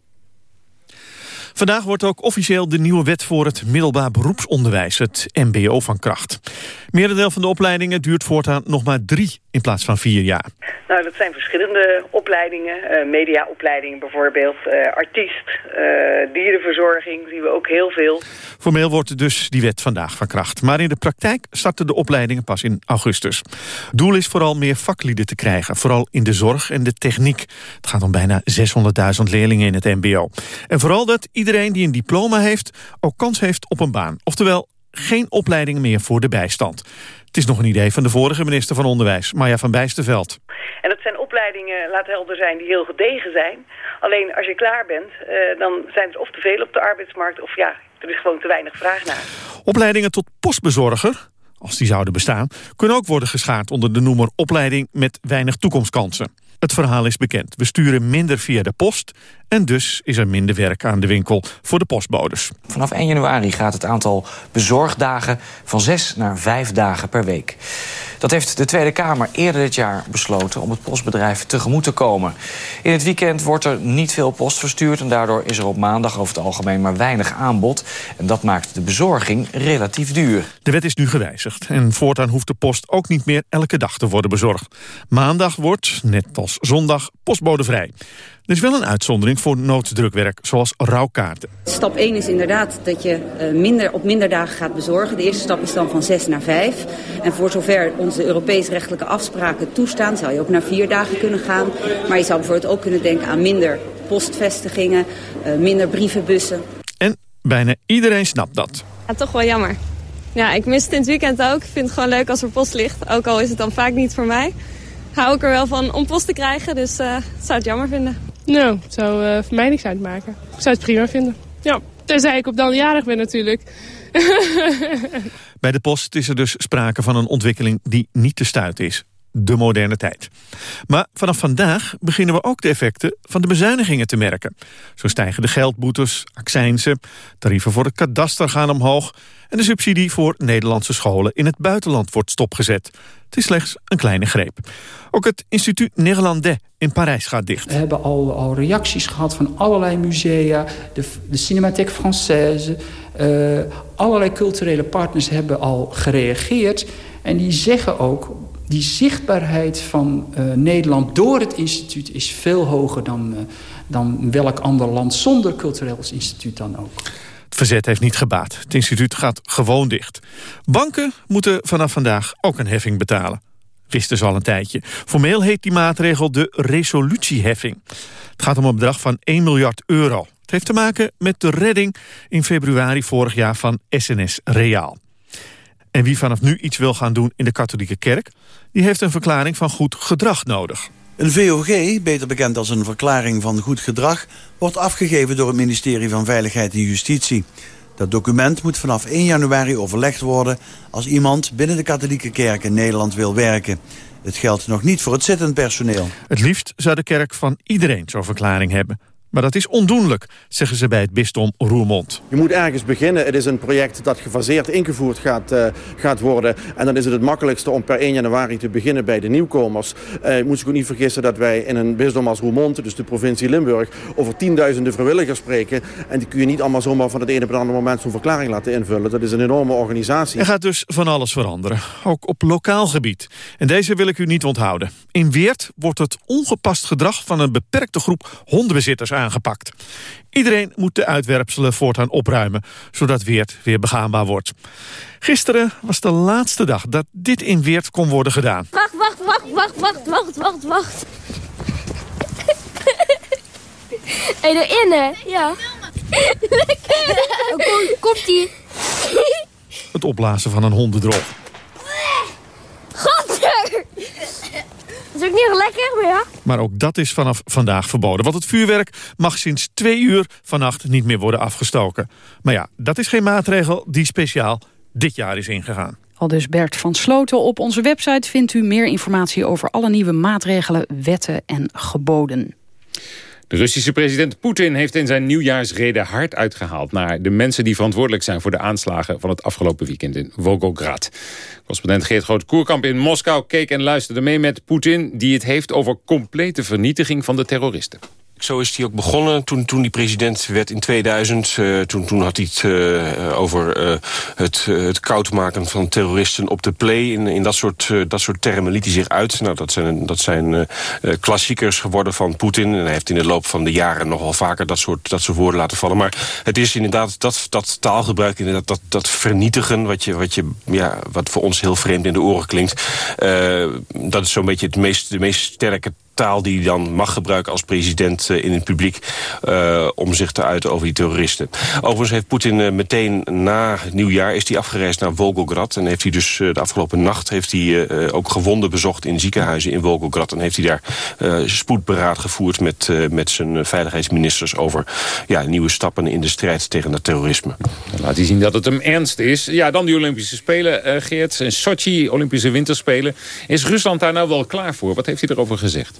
Vandaag wordt ook officieel de nieuwe wet voor het middelbaar beroepsonderwijs, het mbo, van kracht. Merendeel van de opleidingen duurt voortaan nog maar drie in plaats van vier jaar. Nou, dat zijn verschillende opleidingen. Uh, mediaopleidingen bijvoorbeeld, uh, artiest, uh, dierenverzorging, zien we ook heel veel. Formeel wordt dus die wet vandaag van kracht. Maar in de praktijk starten de opleidingen pas in augustus. Doel is vooral meer vaklieden te krijgen, vooral in de zorg en de techniek. Het gaat om bijna 600.000 leerlingen in het mbo. En vooral dat iedereen die een diploma heeft ook kans heeft op een baan. Oftewel, geen opleidingen meer voor de bijstand. Het is nog een idee van de vorige minister van Onderwijs, Maya van Bijsterveld. En dat zijn opleidingen, laat helder zijn, die heel gedegen zijn. Alleen als je klaar bent, uh, dan zijn er of te veel op de arbeidsmarkt... of ja, er is gewoon te weinig vraag naar. Opleidingen tot postbezorger, als die zouden bestaan... kunnen ook worden geschaard onder de noemer opleiding met weinig toekomstkansen. Het verhaal is bekend. We sturen minder via de post en dus is er minder werk aan de winkel voor de postbodes. Vanaf 1 januari gaat het aantal bezorgdagen van 6 naar 5 dagen per week. Dat heeft de Tweede Kamer eerder dit jaar besloten om het postbedrijf tegemoet te komen. In het weekend wordt er niet veel post verstuurd... en daardoor is er op maandag over het algemeen maar weinig aanbod. En dat maakt de bezorging relatief duur. De wet is nu gewijzigd en voortaan hoeft de post ook niet meer elke dag te worden bezorgd. Maandag wordt, net als zondag, postbodevrij. Er is wel een uitzondering voor nooddrukwerk, zoals rouwkaarten. Stap 1 is inderdaad dat je minder, op minder dagen gaat bezorgen. De eerste stap is dan van 6 naar 5. En voor zover onze Europees rechtelijke afspraken toestaan... zou je ook naar 4 dagen kunnen gaan. Maar je zou bijvoorbeeld ook kunnen denken aan minder postvestigingen... minder brievenbussen. En bijna iedereen snapt dat. Ja, toch wel jammer. Ja, ik mis het in het weekend ook. Ik vind het gewoon leuk als er post ligt. Ook al is het dan vaak niet voor mij. Hou ik er wel van om post te krijgen, dus uh, zou het jammer vinden. Nou, het zou uh, voor mij niks uitmaken. Ik zou het prima vinden. Ja, tenzij ik op dan jarig ben natuurlijk. Bij de post is er dus sprake van een ontwikkeling die niet te stuiten is de moderne tijd. Maar vanaf vandaag beginnen we ook de effecten van de bezuinigingen te merken. Zo stijgen de geldboetes, accijnsen, tarieven voor het kadaster gaan omhoog... en de subsidie voor Nederlandse scholen in het buitenland wordt stopgezet. Het is slechts een kleine greep. Ook het Instituut Néerlandais in Parijs gaat dicht. We hebben al, al reacties gehad van allerlei musea, de, de Cinémathèque Française... Uh, allerlei culturele partners hebben al gereageerd... en die zeggen ook die zichtbaarheid van uh, Nederland door het instituut is veel hoger dan, uh, dan welk ander land zonder cultureel instituut dan ook. Het verzet heeft niet gebaat. Het instituut gaat gewoon dicht. Banken moeten vanaf vandaag ook een heffing betalen. Wisten ze al een tijdje. Formeel heet die maatregel de resolutieheffing. Het gaat om een bedrag van 1 miljard euro. Het heeft te maken met de redding in februari vorig jaar van SNS Reaal. En wie vanaf nu iets wil gaan doen in de katholieke kerk... die heeft een verklaring van goed gedrag nodig. Een VOG, beter bekend als een verklaring van goed gedrag... wordt afgegeven door het ministerie van Veiligheid en Justitie. Dat document moet vanaf 1 januari overlegd worden... als iemand binnen de katholieke kerk in Nederland wil werken. Het geldt nog niet voor het zittend personeel. Het liefst zou de kerk van iedereen zo'n verklaring hebben. Maar dat is ondoenlijk, zeggen ze bij het bisdom Roermond. Je moet ergens beginnen. Het is een project dat gefaseerd ingevoerd gaat, uh, gaat worden. En dan is het het makkelijkste om per 1 januari te beginnen bij de nieuwkomers. Uh, je moet zich ook niet vergissen dat wij in een bisdom als Roermond, dus de provincie Limburg, over tienduizenden vrijwilligers spreken. En die kun je niet allemaal zomaar van het ene op het andere moment zo'n verklaring laten invullen. Dat is een enorme organisatie. Er gaat dus van alles veranderen, ook op lokaal gebied. En deze wil ik u niet onthouden. In Weert wordt het ongepast gedrag van een beperkte groep hondenbezitters aangepakt aangepakt. Iedereen moet de uitwerpselen voortaan opruimen, zodat Weert weer begaanbaar wordt. Gisteren was de laatste dag dat dit in Weert kon worden gedaan. Wacht, wacht, wacht, wacht, wacht, wacht, wacht, wacht. Hé, erin hè? Ja. Lekker. Komt-ie. Het opblazen van een hondendrol. Godver! Dat is ook niet lekker, maar ja. Maar ook dat is vanaf vandaag verboden. Want het vuurwerk mag sinds twee uur vannacht niet meer worden afgestoken. Maar ja, dat is geen maatregel die speciaal dit jaar is ingegaan. Al dus Bert van Sloten. Op onze website vindt u meer informatie over alle nieuwe maatregelen, wetten en geboden. De Russische president Poetin heeft in zijn nieuwjaarsrede hard uitgehaald... naar de mensen die verantwoordelijk zijn voor de aanslagen... van het afgelopen weekend in Volgograd. Correspondent Geert Groot-Koerkamp in Moskou keek en luisterde mee met Poetin... die het heeft over complete vernietiging van de terroristen. Zo is hij ook begonnen toen, toen hij president werd in 2000. Uh, eh, toen, toen had hij het uh, over uh, het, het koud maken van terroristen op de play. In, in dat, soort, dat soort termen liet hij zich uit. Nou, dat zijn, dat zijn klassiekers geworden van Poetin. En hij heeft in de loop van de jaren nogal vaker dat soort, dat soort woorden laten vallen. Maar het is inderdaad dat, dat taalgebruik, inderdaad, dat, dat vernietigen... Wat, je, wat, je, ja, wat voor ons heel vreemd in de oren klinkt. dat is zo'n beetje het meest, de meest sterke taal die hij dan mag gebruiken als president uh, in het publiek... Uh, om zich te uiten over die terroristen. Overigens heeft Poetin uh, meteen na nieuwjaar is hij afgereisd naar Volgograd... en heeft hij dus de afgelopen nacht heeft hij, ook gewonden bezocht in ziekenhuizen in Volgograd... en heeft hij daar spoedberaad gevoerd met, met zijn veiligheidsministers... over ja, nieuwe stappen in de strijd tegen het terrorisme. Laat hij zien dat het hem ernst is. Ja, dan die Olympische Spelen, Geert. En Sochi, Olympische Winterspelen. Is Rusland daar nou wel klaar voor? Wat heeft hij erover gezegd?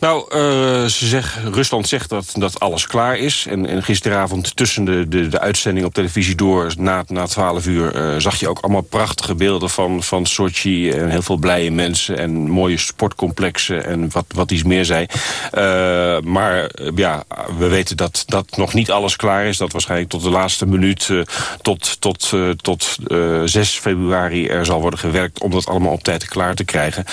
Nou, uh, ze zeg, Rusland zegt dat, dat alles klaar is. En, en gisteravond tussen de, de, de uitzending op televisie door... na, na 12 uur uh, zag je ook allemaal prachtige beelden van, van Sochi... en heel veel blije mensen en mooie sportcomplexen... en wat, wat iets meer zei. Uh, maar ja, we weten dat, dat nog niet alles klaar is. Dat waarschijnlijk tot de laatste minuut... tot, tot, tot 6 februari er zal worden gewerkt... om dat allemaal op tijd klaar te krijgen.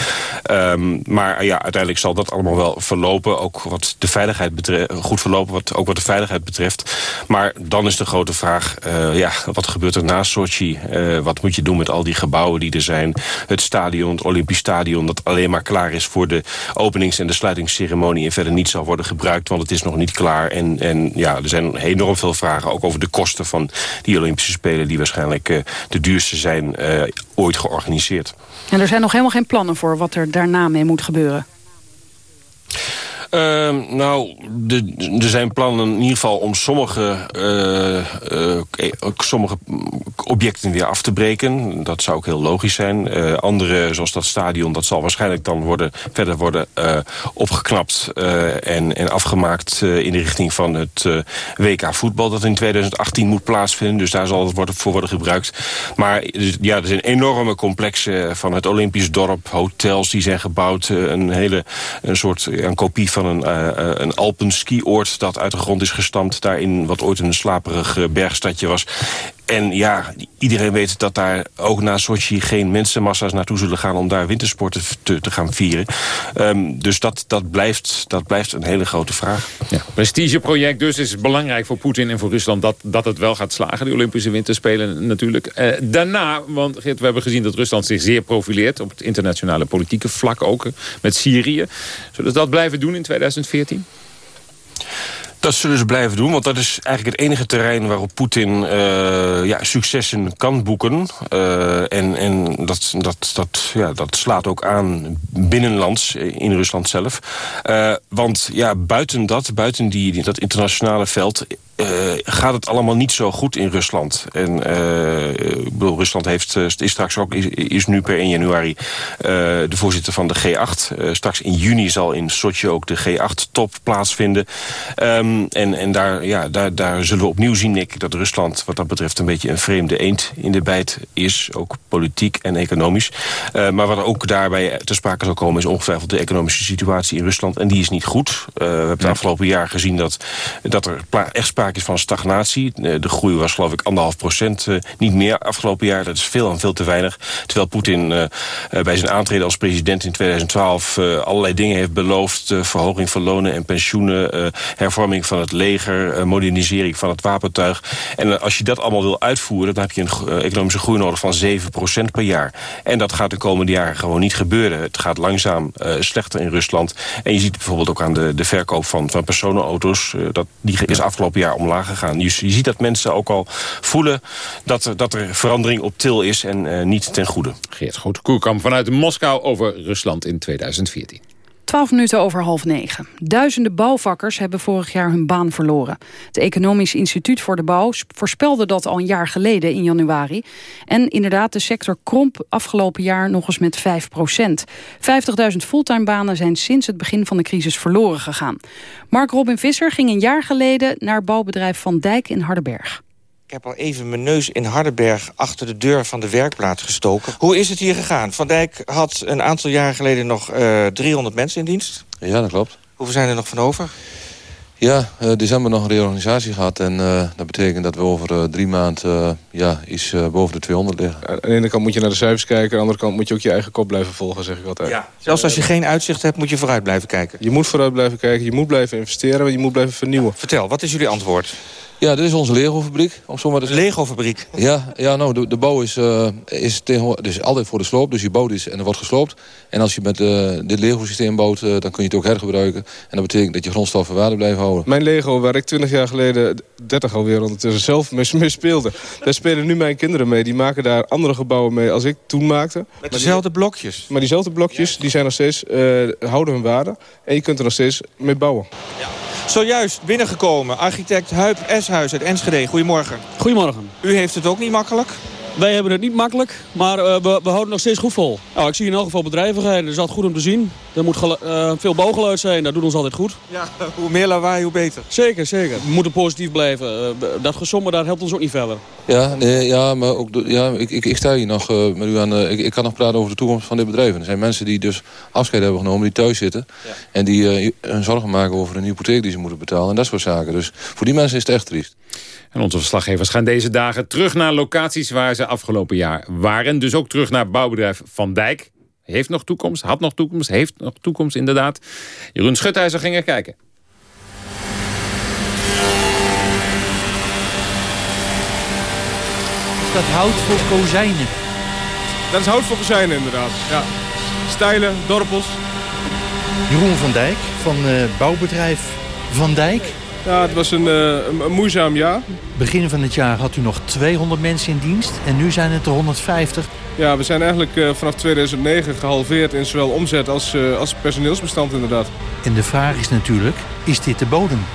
Um, maar ja, uiteindelijk zal dat allemaal wel verlopen. Ook wat de veiligheid betreft, goed verlopen, wat, ook wat de veiligheid betreft. Maar dan is de grote vraag, ja, wat gebeurt er na Sochi? wat moet je doen met al die gebouwen die er zijn? Het stadion, het Olympisch Stadion, dat alleen maar klaar is voor de openings- en de sluitingsceremonie... en verder niet zal worden gebruikt, want het is nog niet klaar. En, en ja, er zijn enorm veel vragen, ook over de kosten van die Olympische Spelen... die waarschijnlijk de duurste zijn ooit georganiseerd. En er zijn nog helemaal geen plannen voor wat er daarna mee moet gebeuren? Uh, nou, er zijn plannen in ieder geval om sommige, uh, sommige objecten weer af te breken. Dat zou ook heel logisch zijn. Uh, andere, zoals dat stadion, dat zal waarschijnlijk dan worden, verder worden opgeknapt en, en afgemaakt in de richting van het WK voetbal dat in 2018 moet plaatsvinden. Dus daar zal het worden, voor worden gebruikt. Maar dus, ja, er zijn enorme complexen van het Olympisch dorp, hotels die zijn gebouwd, een hele een soort een kopie van van een, uh, een Alpenskioord dat uit de grond is gestampt. Daarin wat ooit een slaperig uh, bergstadje was. En ja, iedereen weet dat daar ook na Sochi geen mensenmassa's naartoe zullen gaan... om daar wintersporten te, te gaan vieren. Um, dus dat, dat, blijft, dat blijft een hele grote vraag. Ja, prestigeproject dus is belangrijk voor Poetin en voor Rusland... Dat, dat het wel gaat slagen, de Olympische Winterspelen natuurlijk. Uh, daarna, want we hebben gezien dat Rusland zich zeer profileert... op het internationale politieke vlak ook, met Syrië. Zullen ze dat blijven doen in 2014? Dat zullen ze blijven doen, want dat is eigenlijk het enige terrein waarop Poetin uh, ja, successen kan boeken. Uh, en en dat, dat, dat, ja, dat slaat ook aan binnenlands in Rusland zelf. Want ja, buiten dat, buiten die, dat internationale veld uh, gaat het allemaal niet zo goed in Rusland. En uh, ik bedoel, Rusland heeft, is straks ook is, is nu per 1 januari de voorzitter van de G8. straks in juni zal in Sochi ook de G8-top plaatsvinden. Um, en en daar, ja, daar, daar zullen we opnieuw zien, Nick, dat Rusland wat dat betreft een beetje een vreemde eend in de bijt is. Ook politiek en economisch. maar wat ook daarbij te sprake zal komen is ongetwijfeld de economische situatie in Rusland. En die is niet goed. we hebben het afgelopen jaar gezien dat, dat er echt sprake sprake is van stagnatie. Eh, de groei was geloof ik anderhalf procent, eh, niet meer afgelopen jaar. Dat is veel en veel te weinig. Terwijl Poetin uh, bij zijn aantreden als president in 2012 uh, allerlei dingen heeft beloofd. Verhoging van lonen en pensioenen, hervorming van het leger, modernisering van het wapentuig. En als je dat allemaal wil uitvoeren, dan heb je een economische groei nodig van 7 procent per jaar. En dat gaat de komende jaren gewoon niet gebeuren. Het gaat langzaam slechter in Rusland. En je ziet bijvoorbeeld ook aan de, de verkoop van, van personenauto's. dat, die is afgelopen jaar omlaag gegaan. Je, je ziet dat mensen ook al voelen dat er, dat er verandering op til is en uh, niet ten goede. Geert Grote-Koerkamp vanuit Moskou over Rusland in 2014. 12 minuten over half negen. Duizenden bouwvakkers hebben vorig jaar hun baan verloren. Het Economisch Instituut voor de Bouw voorspelde dat al een jaar geleden in januari. En inderdaad, de sector kromp afgelopen jaar nog eens met 5 procent. 50.000 fulltime banen zijn sinds het begin van de crisis verloren gegaan. Mark Robin Visser ging een jaar geleden naar bouwbedrijf Van Dijk in Hardenberg. Ik heb al even mijn neus in Hardenberg achter de deur van de werkplaats gestoken. Hoe is het hier gegaan? Van Dijk had een aantal jaren geleden nog uh, eh, 300 mensen in dienst. Ja, dat klopt. Hoeveel zijn er nog van over? Ja, uh, december nog een reorganisatie gehad. En uh, dat betekent dat we over drie maanden ja, iets boven de 200 liggen. Aan de ene kant moet je naar de cijfers kijken. Aan de andere kant moet je ook je eigen kop blijven volgen, zeg ik altijd. Ja. Zelfs als je geen uitzicht hebt, moet je vooruit blijven kijken. Je moet vooruit blijven kijken. Je moet blijven investeren. Je moet blijven vernieuwen. Vertel, wat is jullie antwoord? Ja, dit is onze Lego-fabriek. Om zo maar te Lego-fabriek? Ja, ja nou, de, de bouw is, uh, is, dus altijd voor de sloop. Dus je bouwt iets en er wordt gesloopt. En als je met uh, dit Lego-systeem bouwt, uh, dan kun je het ook hergebruiken. En dat betekent dat je grondstoffen waarde blijft houden. Mijn Lego, waar ik 20 jaar geleden, 30 alweer ondertussen, zelf mee, mee speelde. Daar spelen nu mijn kinderen mee. Die maken daar andere gebouwen mee als ik toen maakte. Met dezelfde blokjes? Maar diezelfde blokjes, die zijn nog steeds, houden hun waarde. En je kunt er nog steeds mee bouwen. Ja. Zojuist binnengekomen, architect Huip Eshuis uit Enschede. Goedemorgen. Goedemorgen. U heeft het ook niet makkelijk? Wij hebben het niet makkelijk, maar uh, we, we, houden nog steeds goed vol. Nou, ik zie in elk geval bedrijvigheid, dat is altijd goed om te zien. Er moet uh, veel bouwgeluid zijn, dat doet ons altijd goed. Ja, hoe meer lawaai, hoe beter. Zeker, zeker. We moeten positief blijven. Uh, dat gesommer, dat helpt ons ook niet verder. Ja, nee, ja maar ook, ja, ik, ik, ik sta hier nog met u aan... ik, ik kan nog praten over de toekomst van dit bedrijf. er zijn mensen die dus afscheid hebben genomen, die thuis zitten. Ja. En die hun zorgen maken over een hypotheek die ze moeten betalen. En dat soort zaken. Dus voor die mensen is het echt triest. En onze verslaggevers gaan deze dagen terug naar locaties waar ze afgelopen jaar waren. Dus ook terug naar bouwbedrijf Van Dijk. heeft nog toekomst, had nog toekomst, heeft nog toekomst inderdaad. Jeroen Schutijzer ging er kijken. dat hout voor kozijnen? Dat is hout voor kozijnen inderdaad, ja. Stijlen, dorpels. Jeroen van Dijk van uh, bouwbedrijf Van Dijk. Ja, het was een, uh, een, moeizaam jaar. Begin van het jaar had u nog 200 mensen in dienst en nu zijn het er 150. Ja, we zijn eigenlijk uh, vanaf 2009 gehalveerd in zowel omzet als, als personeelsbestand inderdaad. En de vraag is natuurlijk, is dit de bodem?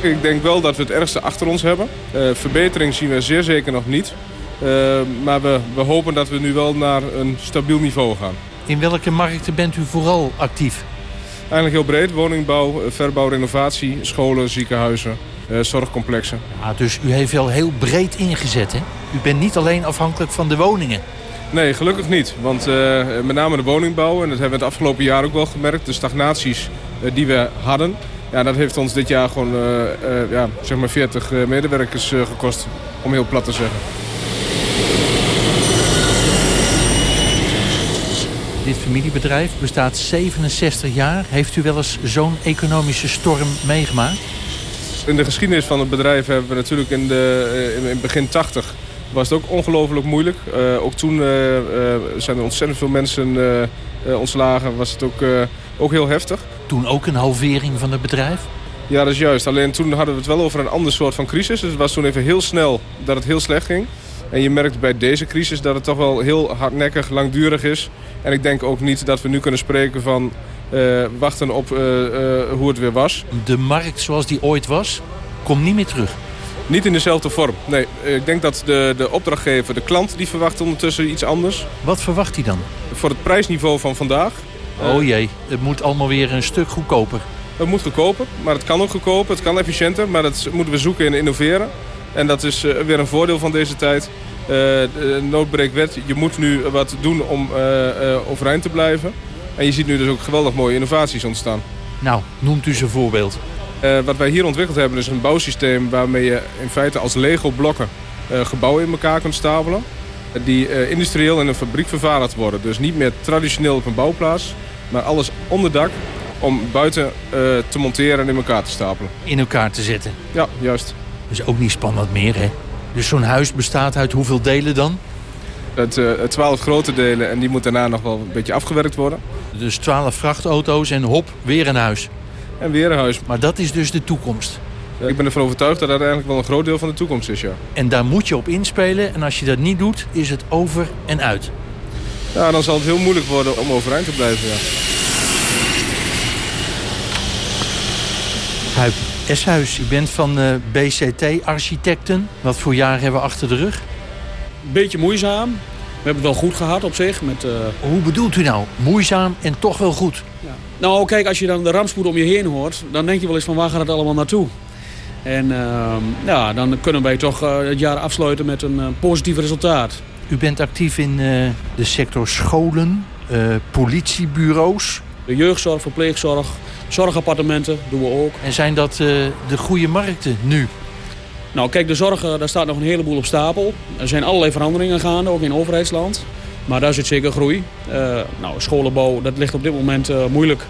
Ik denk wel dat we het ergste achter ons hebben. verbetering zien we zeer zeker nog niet. maar we, we hopen dat we nu wel naar een stabiel niveau gaan. In welke markten bent u vooral actief? Eigenlijk heel breed. Woningbouw, eh, verbouw, renovatie, scholen, ziekenhuizen, eh, zorgcomplexen. Ja, dus u heeft wel heel breed ingezet, hè? U bent niet alleen afhankelijk van de woningen. Nee, gelukkig niet. Want uh, met name de woningbouw, en dat hebben we het afgelopen jaar ook wel gemerkt... de stagnaties uh, die we hadden, ja, dat heeft ons dit jaar gewoon uh, ja, zeg maar 40 medewerkers gekost, om heel plat te zeggen. Dit familiebedrijf bestaat 67 jaar. Heeft u wel eens zo'n economische storm meegemaakt? In de geschiedenis van het bedrijf hebben we natuurlijk in, de, in, in begin 80 was het ook ongelooflijk moeilijk. Uh, ook toen uh, zijn er ontzettend veel mensen ontslagen. Was het ook, ook heel heftig. Toen ook een halvering van het bedrijf? Ja, dat is juist. Alleen toen hadden we het wel over een ander soort van crisis. Dus het was toen even heel snel dat het heel slecht ging. En je merkt bij deze crisis dat het toch wel heel hardnekkig, langdurig is. En ik denk ook niet dat we nu kunnen spreken van uh, wachten op uh, uh, hoe het weer was. De markt zoals die ooit was, komt niet meer terug. Niet in dezelfde vorm. Nee, ik denk dat de, de opdrachtgever, de klant, die verwacht ondertussen iets anders. Wat verwacht hij dan? Voor het prijsniveau van vandaag. Oh jee, het moet allemaal weer een stuk goedkoper. Het moet goedkoper, maar het kan ook goedkoper, het kan efficiënter. Maar dat moeten we zoeken en innoveren. En dat is weer een voordeel van deze tijd. Uh, noodbreekwet. Je moet nu wat doen om uh, overeind te blijven. En je ziet nu dus ook geweldig mooie innovaties ontstaan. Nou, noemt u ze een voorbeeld. wat wij hier ontwikkeld hebben is een bouwsysteem... waarmee je in feite als Lego-blokken gebouwen in elkaar kunt stapelen. Die industrieel in een fabriek vervaardigd worden. Dus niet meer traditioneel op een bouwplaats... maar alles onder dak om buiten te monteren en in elkaar te stapelen. In elkaar te zetten? Ja, juist. Dus ook niet spannend meer, hè? Dus zo'n huis bestaat uit hoeveel delen dan? Het, uh, twaalf grote delen en die moeten daarna nog wel een beetje afgewerkt worden. Dus twaalf vrachtauto's en hop, weer een huis. En weer een huis. Maar dat is dus de toekomst. Ik ben ervan overtuigd dat dat eigenlijk wel een groot deel van de toekomst is, ja. En daar moet je op inspelen. En als je dat niet doet, is het over en uit. Ja, dan zal het heel moeilijk worden om overeind te blijven, ja. Huip, Eshuis, u bent van uh, BCT Architecten. Wat voor jaar hebben we achter de rug? Beetje moeizaam. We hebben het wel goed gehad op zich. Met, uh... Hoe bedoelt u nou? Moeizaam en toch wel goed? Ja. Nou, kijk, als je dan de rampspoed om je heen hoort... dan denk je wel eens van waar gaat het allemaal naartoe? En uh, ja, dan kunnen wij toch uh, het jaar afsluiten met een positief resultaat. U bent actief in de sector scholen, politiebureaus... De jeugdzorg, verpleegzorg, Zorgappartementen doen we ook. En zijn dat uh, de goede markten nu? Nou, kijk, de zorg, eh, daar staat nog een heleboel op stapel. Er zijn allerlei veranderingen gaande, ook in overheidsland. Maar daar zit zeker groei. Uh, nou, scholenbouw, dat ligt op dit moment uh, moeilijk.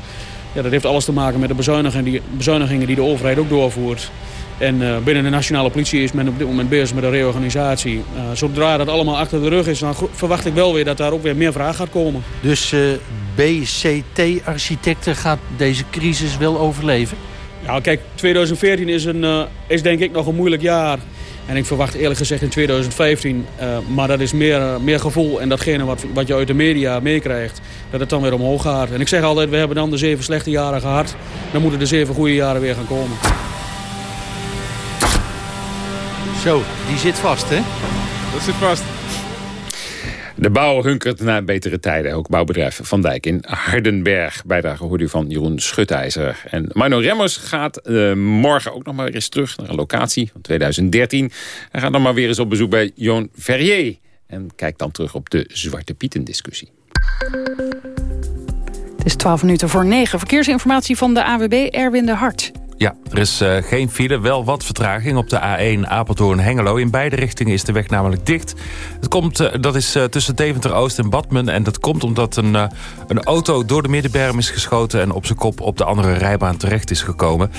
Ja, dat heeft alles te maken met de bezuinigingen die, bezuinigingen die de overheid ook doorvoert. En uh, binnen de nationale politie is men op dit moment bezig met een reorganisatie. Uh, zodra dat allemaal achter de rug is, dan verwacht ik wel weer dat daar ook weer meer vraag gaat komen. Dus uh, BCT-architecten gaat deze crisis wel overleven? Ja, kijk, 2014 is, een, is denk ik nog een moeilijk jaar. En ik verwacht eerlijk gezegd in 2015, maar dat is meer, meer gevoel en datgene wat, wat je uit de media meekrijgt, dat het dan weer omhoog gaat. En ik zeg altijd, we hebben dan de zeven slechte jaren gehad, dan moeten de zeven goede jaren weer gaan komen. Zo, die zit vast, hè? Dat zit vast. De bouw hunkert naar betere tijden. Ook bouwbedrijf Van Dijk in Hardenberg. Bijdrage hoorde u van Jeroen Schutijzer. En Marno Remmers gaat uh, morgen ook nog maar eens terug naar een locatie van 2013. Hij gaat nog maar weer eens op bezoek bij Joan Verrier. En kijkt dan terug op de Zwarte Pieten discussie. Het is 12 minuten voor 9. Verkeersinformatie van de AWB Erwin de Hart. Ja, er is uh, geen file, wel wat vertraging op de A1 Apeldoorn-Hengelo. In beide richtingen is de weg namelijk dicht. Het komt, uh, dat is uh, tussen Deventer-Oost en Badmen. En dat komt omdat een, een auto door de middenberm is geschoten... en op zijn kop op de andere rijbaan terecht is gekomen.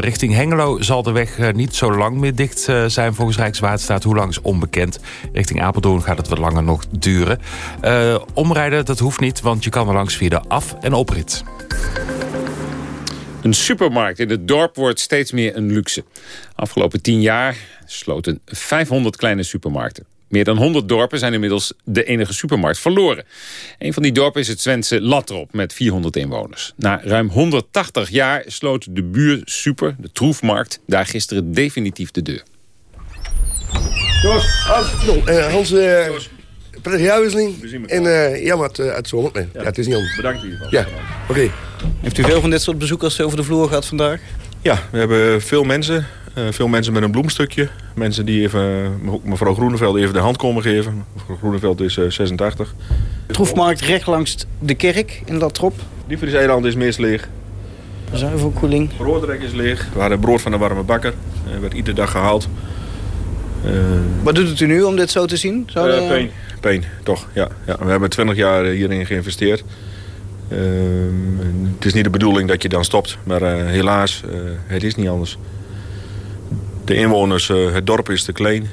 richting Hengelo zal de weg niet zo lang meer dicht zijn volgens Rijkswaterstaat. Hoe lang is onbekend. Richting Apeldoorn gaat het wat langer nog duren. omrijden, dat hoeft niet, want je kan er langs via de af- en oprit. Een supermarkt in het dorp wordt steeds meer een luxe. Afgelopen tien jaar sloten 500 kleine supermarkten. Meer dan 100 dorpen zijn inmiddels de enige supermarkt verloren. Een van die dorpen is het Zwentse Latrop met 400 inwoners. Na ruim 180 jaar sloot de buursuper, de Troefmarkt, daar gisteren definitief de deur. Jos, Hans, uh, Hans uh, prettige jaarwisseling. En uh, jammer het, uh, het. Nee, ja. ja. het is niet anders. Bedankt in ieder geval. Ja, oké. Okay. Heeft u veel van dit soort bezoekers over de vloer gehad vandaag? Ja, we hebben veel mensen. Uh, veel mensen met een bloemstukje. Mensen die even, mevrouw Groeneveld even de hand komen geven. Mevrouw Groeneveld is 86. Troefmarkt recht langs de kerk in Latrop. Diefries-eiland is meest leeg. Zuivelkoeling. Broodrek is leeg. We hadden brood van de warme bakker. Uh, werd iedere dag gehaald. Uh, Wat doet het u nu om dit zo te zien? Zou de... Pijn, pijn, toch. Ja. Ja. We hebben 20 jaar hierin geïnvesteerd. Uh, het is niet de bedoeling dat je dan stopt, maar uh, helaas, uh, het is niet anders. De inwoners, het dorp is te klein.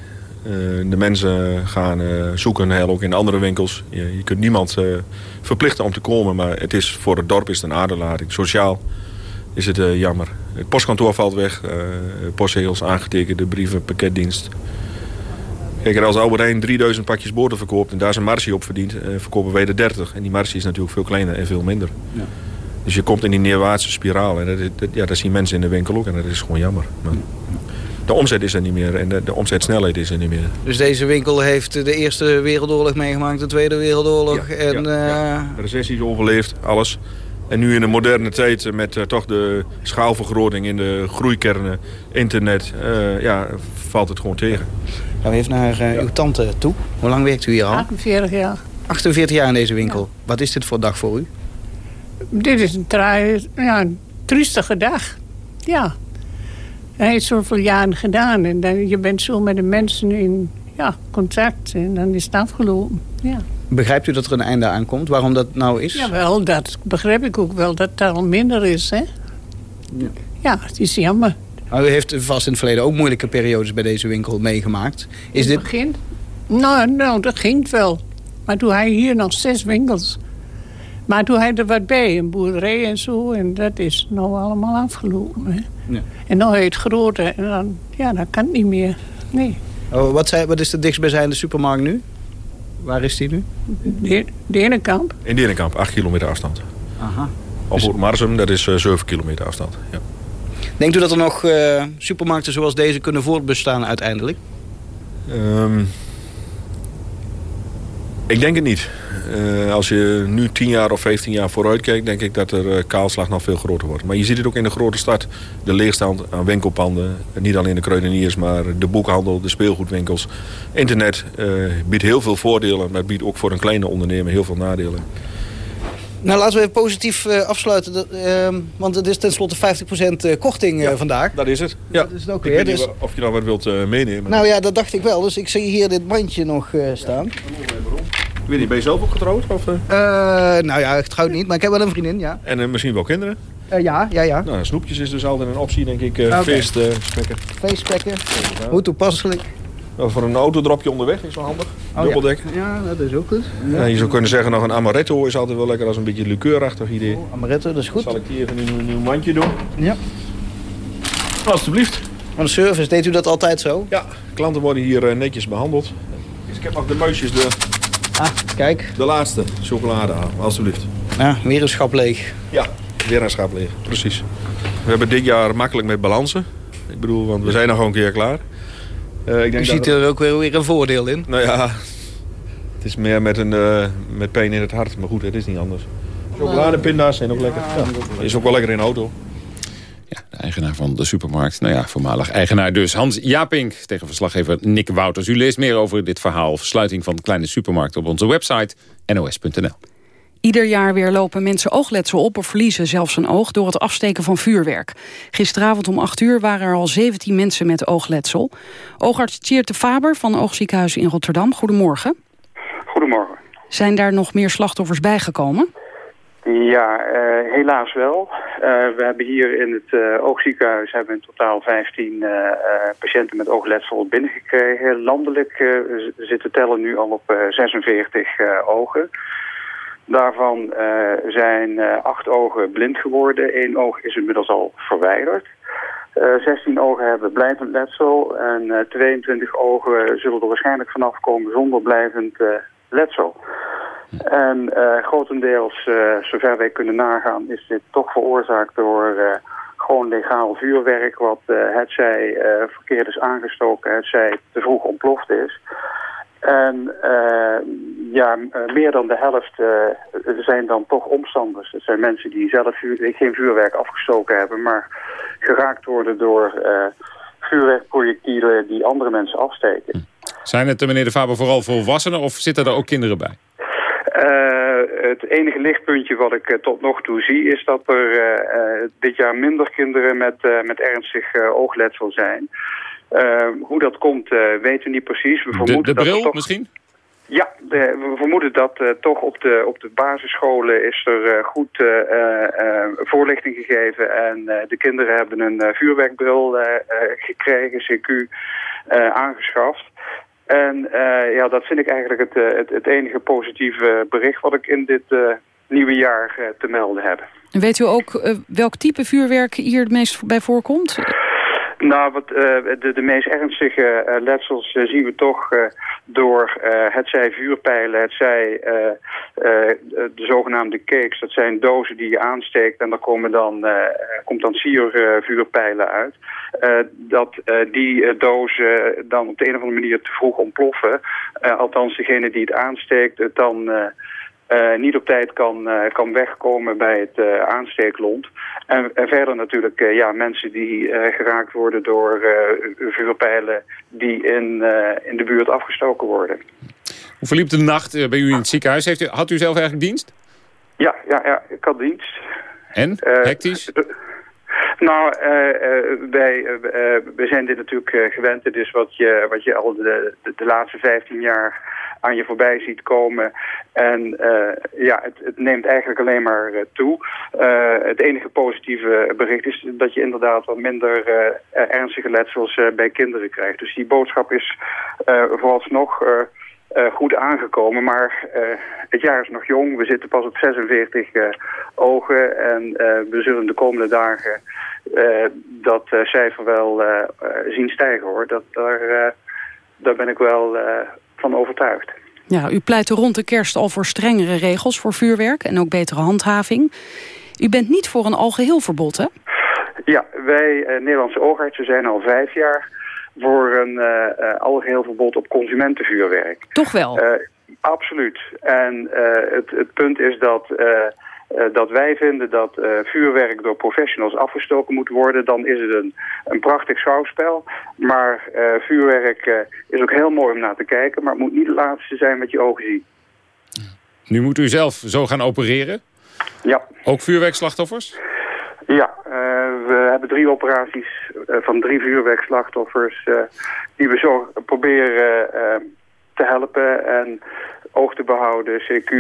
de mensen gaan zoeken heel ook in andere winkels. Je, je kunt niemand verplichten om te komen, maar het is, voor het dorp is het een aderlating. Sociaal is het jammer. Het postkantoor valt weg, postzegels aangetekend, de brieven, pakketdienst. Kijk, als Albert Heijn 3000 pakjes boter verkoopt en daar zijn marge op verdient, eh, verkopen wij de 30. En die marge is natuurlijk veel kleiner en veel minder. Ja. Dus je komt in die neerwaartse spiraal. En dat, dat, ja, dat zien mensen in de winkel ook en dat is gewoon jammer. Maar de omzet is er niet meer en de, de, omzetsnelheid is er niet meer. Dus deze winkel heeft de Eerste Wereldoorlog meegemaakt, de Tweede Wereldoorlog. Ja, en, ja, ja. Uh... Recessies overleefd, alles. En nu in de moderne tijd met uh, toch de schaalvergroting in de groeikernen, internet, uh, ja, valt het gewoon tegen. Gaan we even naar uh, uw tante toe. Hoe lang werkt u hier al? 48 jaar. 48 jaar in deze winkel. Ja. Wat is dit voor dag voor u? Dit is een, ja, een triestige dag. Ja. Hij heeft zoveel jaren gedaan. En dan, je bent zo met de mensen in ja, contact. En dan is het afgelopen. Ja. Begrijpt u dat er een einde aankomt? Waarom dat nou is? Jawel, dat begrijp ik ook wel. Dat het al minder is, hè? Ja. ja, het is jammer. Maar u heeft vast in het verleden ook moeilijke periodes bij deze winkel meegemaakt. Is in het dit... begin? Nou, nou, dat ging wel. Maar toen hij hier nog zes winkels. Maar toen hij er wat bij, een boerderij en zo. En dat is nou allemaal afgelopen. Hè? Ja. En hij het grote. En dan, ja, dat kan het niet meer. Nee. Oh, wat, zijn, wat is de dichtstbijzijnde supermarkt nu? Waar is die nu? De, Denenkamp. In Denenkamp, 8 kilometer afstand. Aha. Op dus... Marsum, dat is uh, eh, 7 kilometer afstand. Ja. Denkt u dat er nog uh, supermarkten zoals deze kunnen voortbestaan uiteindelijk? Um, ik denk het niet. Uh, als je nu 10 jaar of 15 jaar vooruit kijkt... denk ik dat er uh, kaalslag nog veel groter wordt. Maar je ziet het ook in de grote stad. De leegstand aan winkelpanden. Niet alleen de kruideniers, maar de boekhandel, de speelgoedwinkels. Internet uh, biedt heel veel voordelen... maar biedt ook voor een kleine ondernemer heel veel nadelen. Nou, laten we even positief uh, afsluiten. Uh, want het is tenslotte 50% uh, korting uh, vandaag. dat is het. Ja. Dat is het ook weer. Dus... of je nou wat wilt meenemen. Nou ja, dat dacht ik wel. Dus ik zie hier dit bandje nog staan. Ja, weet niet, ben je zelf ook getrouwd? Of, nou ja, getrouwd niet, maar ik heb wel een vriendin, ja. En misschien wel kinderen? ja, ja, ja. Nou, snoepjes is dus altijd een optie, denk ik. Okay. Feestspekken. Feestspekken. Hoe toepasselijk. Voor een autodropje onderweg is wel handig. Oh, Dubbeldek. Ja. ja. dat is ook goed. Ja. je zou kunnen zeggen nog een amaretto is altijd wel lekker als een beetje likeurachtig idee. Oh, amaretto, dat is goed. Zal ik hier even een nieuw mandje doen? Ja. Alsjeblieft. Van de service, deed u dat altijd zo? Ja, klanten worden hier netjes behandeld. Dus ik heb nog de muisjes, de... Ah, kijk. De laatste, chocolade, alsjeblieft. Ja, weer een schap leeg. Ja, weer een schap leeg, precies. We hebben dit jaar makkelijk met balansen. Ik bedoel, want we zijn nog gewoon een keer klaar. Uh, ik denk U ziet er ook weer, weer een voordeel in. Nou ja, het is meer met, een, uh, met pijn in het hart. Maar goed, het is niet anders. Chocoladepinda's zijn ook lekker. Ja, is ook wel lekker in de auto. Ja, de eigenaar van de supermarkt. Nou ja, voormalig eigenaar dus. Hans Japink tegen verslaggever Nick Wouters. U leest meer over dit verhaal. Sluiting van kleine supermarkten op onze website nos.nl. Ieder jaar weer lopen mensen oogletsel op of verliezen zelfs een oog door het afsteken van vuurwerk. Gisteravond om 8 uur waren er al 17 mensen met oogletsel. Oogarts Tjeerd Faber van Oogziekenhuis in Rotterdam, goedemorgen. Goedemorgen. Zijn daar nog meer slachtoffers bijgekomen? Ja, uh, helaas wel. Uh, we hebben hier in het uh, oogziekenhuis hebben in totaal 15 patiënten met oogletsel binnengekregen. Landelijk zitten tellen nu al op 46 ogen. Daarvan zijn acht ogen blind geworden. Eén oog is inmiddels al verwijderd. 16 ogen hebben blijvend letsel en 22 ogen zullen er waarschijnlijk vanaf komen zonder blijvend letsel. En uh, grotendeels, uh, zover wij kunnen nagaan, is dit toch veroorzaakt door uh, gewoon legaal vuurwerk... wat het zij verkeerd is aangestoken, het zij te vroeg ontploft is. En ja, meer dan de helft zijn dan toch omstanders. Het zijn mensen die zelf geen vuurwerk afgestoken hebben... maar geraakt worden door vuurwerkprojectielen die andere mensen afsteken. Zijn het, meneer De Faber, vooral volwassenen of zitten er ook kinderen bij? Uh, het enige lichtpuntje wat ik uh, tot nog toe zie is dat er uh, dit jaar minder kinderen met, met ernstig oogletsel zijn. hoe dat komt weten we niet precies. We vermoeden de, de bril dat toch... misschien? Ja, we vermoeden dat toch op de, op de basisscholen is er goed voorlichting gegeven. En de kinderen hebben een vuurwerkbril gekregen, CQ, aangeschaft. En uh, ja, dat vind ik eigenlijk het, uh, het, het, enige positieve bericht wat ik in dit uh, nieuwe jaar te melden heb. Weet u ook welk type vuurwerk hier het meest bij voorkomt? Nou, wat, de, de meest ernstige letsels zien we toch door het zij vuurpijlen, het zij de zogenaamde cakes. Dat zijn dozen die je aansteekt en daar komen dan, komt dan siervuurpijlen uit. Dat die dozen dan op de een of andere manier te vroeg ontploffen. althans, degene die het aansteekt het dan niet op tijd kan, kan wegkomen bij het aansteeklont. En, en, verder natuurlijk ja, mensen die geraakt worden door vuurpijlen die in, in de buurt afgestoken worden. Hoe verliep de nacht bij u in het ziekenhuis? Heeft u, had u zelf eigenlijk dienst? Ja, ja, ja ik had dienst. En? Hectisch? Nou, uh, uh, wij, we zijn dit natuurlijk gewend. Het is wat je, wat je al de, de, de, laatste 15 jaar aan je voorbij ziet komen. En ja, het, het, neemt eigenlijk alleen maar toe. het enige positieve bericht is dat je inderdaad wat minder ernstige letsels bij kinderen krijgt. Dus die boodschap is vooralsnog uh, goed aangekomen. Maar uh, het jaar is nog jong. We zitten pas op 46 uh, ogen. En we zullen de komende dagen dat cijfer wel zien stijgen hoor. Dat, daar, daar ben ik wel van overtuigd. Ja, u pleit rond de kerst al voor strengere regels voor vuurwerk en ook betere handhaving. U bent niet voor een algeheel verbod, hè? Ja, wij Nederlandse oogartsen zijn al vijf jaar voor een uh, algeheel verbod op consumentenvuurwerk. Toch wel? Uh, absoluut. En het, het, punt is dat, dat wij vinden dat vuurwerk door professionals afgestoken moet worden. Dan is het een, een prachtig schouwspel. Maar vuurwerk is ook heel mooi om naar te kijken. Maar het moet niet het laatste zijn wat je ogen ziet. Nu moet u zelf zo gaan opereren? Ja. Ook vuurwerkslachtoffers? Ja, uh, we hebben drie operaties uh, van drie vuurwerkslachtoffers uh, die we zo proberen te helpen en oog te behouden, CQ,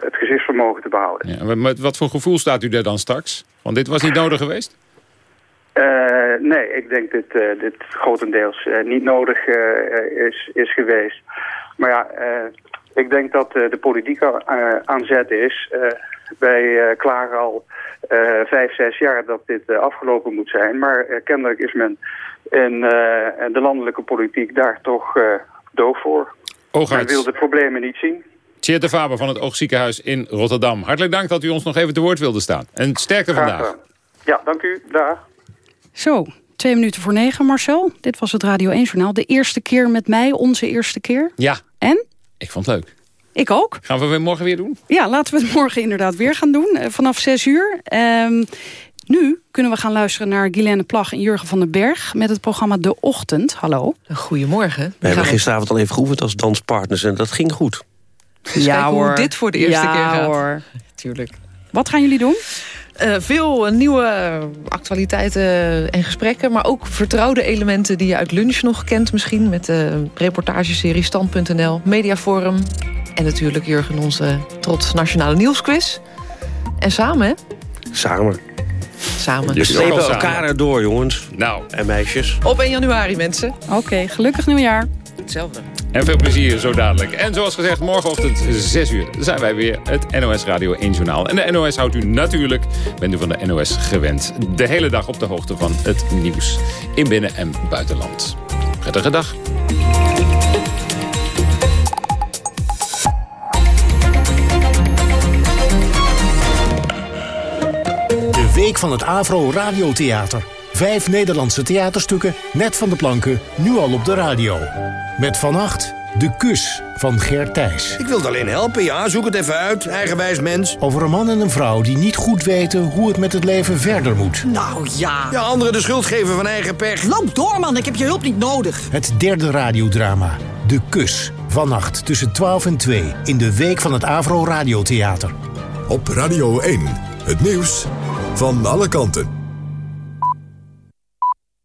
het gezichtsvermogen te behouden. Ja, met wat voor gevoel staat u daar dan straks? Want dit was niet nodig geweest? nee, ik denk dat dit grotendeels niet nodig is, is geweest. Maar ja, ik denk dat de politieke aanzet is wij uh, klagen al uh, vijf, zes jaar dat dit uh, afgelopen moet zijn. Maar kennelijk is men in de landelijke politiek daar toch doof voor. Oogarts. Men wil de problemen niet zien. Tjeerd de Faber van het Oogziekenhuis in Rotterdam. Hartelijk dank dat u ons nog even te woord wilde staan. En sterkte vandaag. Ja, dank u. Dag. Zo, twee minuten voor negen, Marcel. Dit was het Radio 1-journaal. De eerste keer met mij, onze eerste keer. Ja. En? Ik vond het leuk. Ik ook. Gaan we morgen weer doen? Ja, laten we het morgen inderdaad weer gaan doen. Eh, vanaf 6 uur. Um, nu kunnen we gaan luisteren naar Guilaine Plag en Jurgen van den Berg... met het programma De Ochtend. Hallo. Goedemorgen. We hebben gisteravond al even geoefend als danspartners en dat ging goed. Ja kijken hoe hoor. dit voor de eerste Ja keer gaat. hoor. Tuurlijk. Wat gaan jullie doen? Eh, veel nieuwe actualiteiten en gesprekken... maar ook vertrouwde elementen die je uit lunch nog kent misschien... met de reportageserie Stand.nl, Mediaforum... en natuurlijk Jurgen onze trots Nationale Nieuwsquiz. En samen, hè? Samen. Samen. We slepen elkaar erdoor, jongens. Nou. En meisjes. Op 1 januari, mensen. Oké, gelukkig nieuwjaar. Hetzelfde. En veel plezier zo dadelijk. En zoals gezegd, morgenochtend 6 uur zijn wij weer het NOS Radio 1 Journaal. En de NOS houdt u natuurlijk, bent u van de NOS gewend, de hele dag op de hoogte van het nieuws in binnen- en buitenland. Prettige dag. De Week van het Avro Radiotheater. Vijf Nederlandse theaterstukken, net van de planken, nu al op de radio. Met vannacht De Kus van Gert Thijs. Ik wilde alleen helpen, ja. Zoek het even uit, eigenwijs mens. Over een man en een vrouw die niet goed weten hoe het met het leven verder moet. Nou ja. Ja, anderen de schuld geven van eigen pech. Loop door, man. Ik heb je hulp niet nodig. Het derde radiodrama. De Kus. Vannacht tussen 12 en 2 in de Week van het Avro Radiotheater. Op Radio 1. Het nieuws van alle kanten.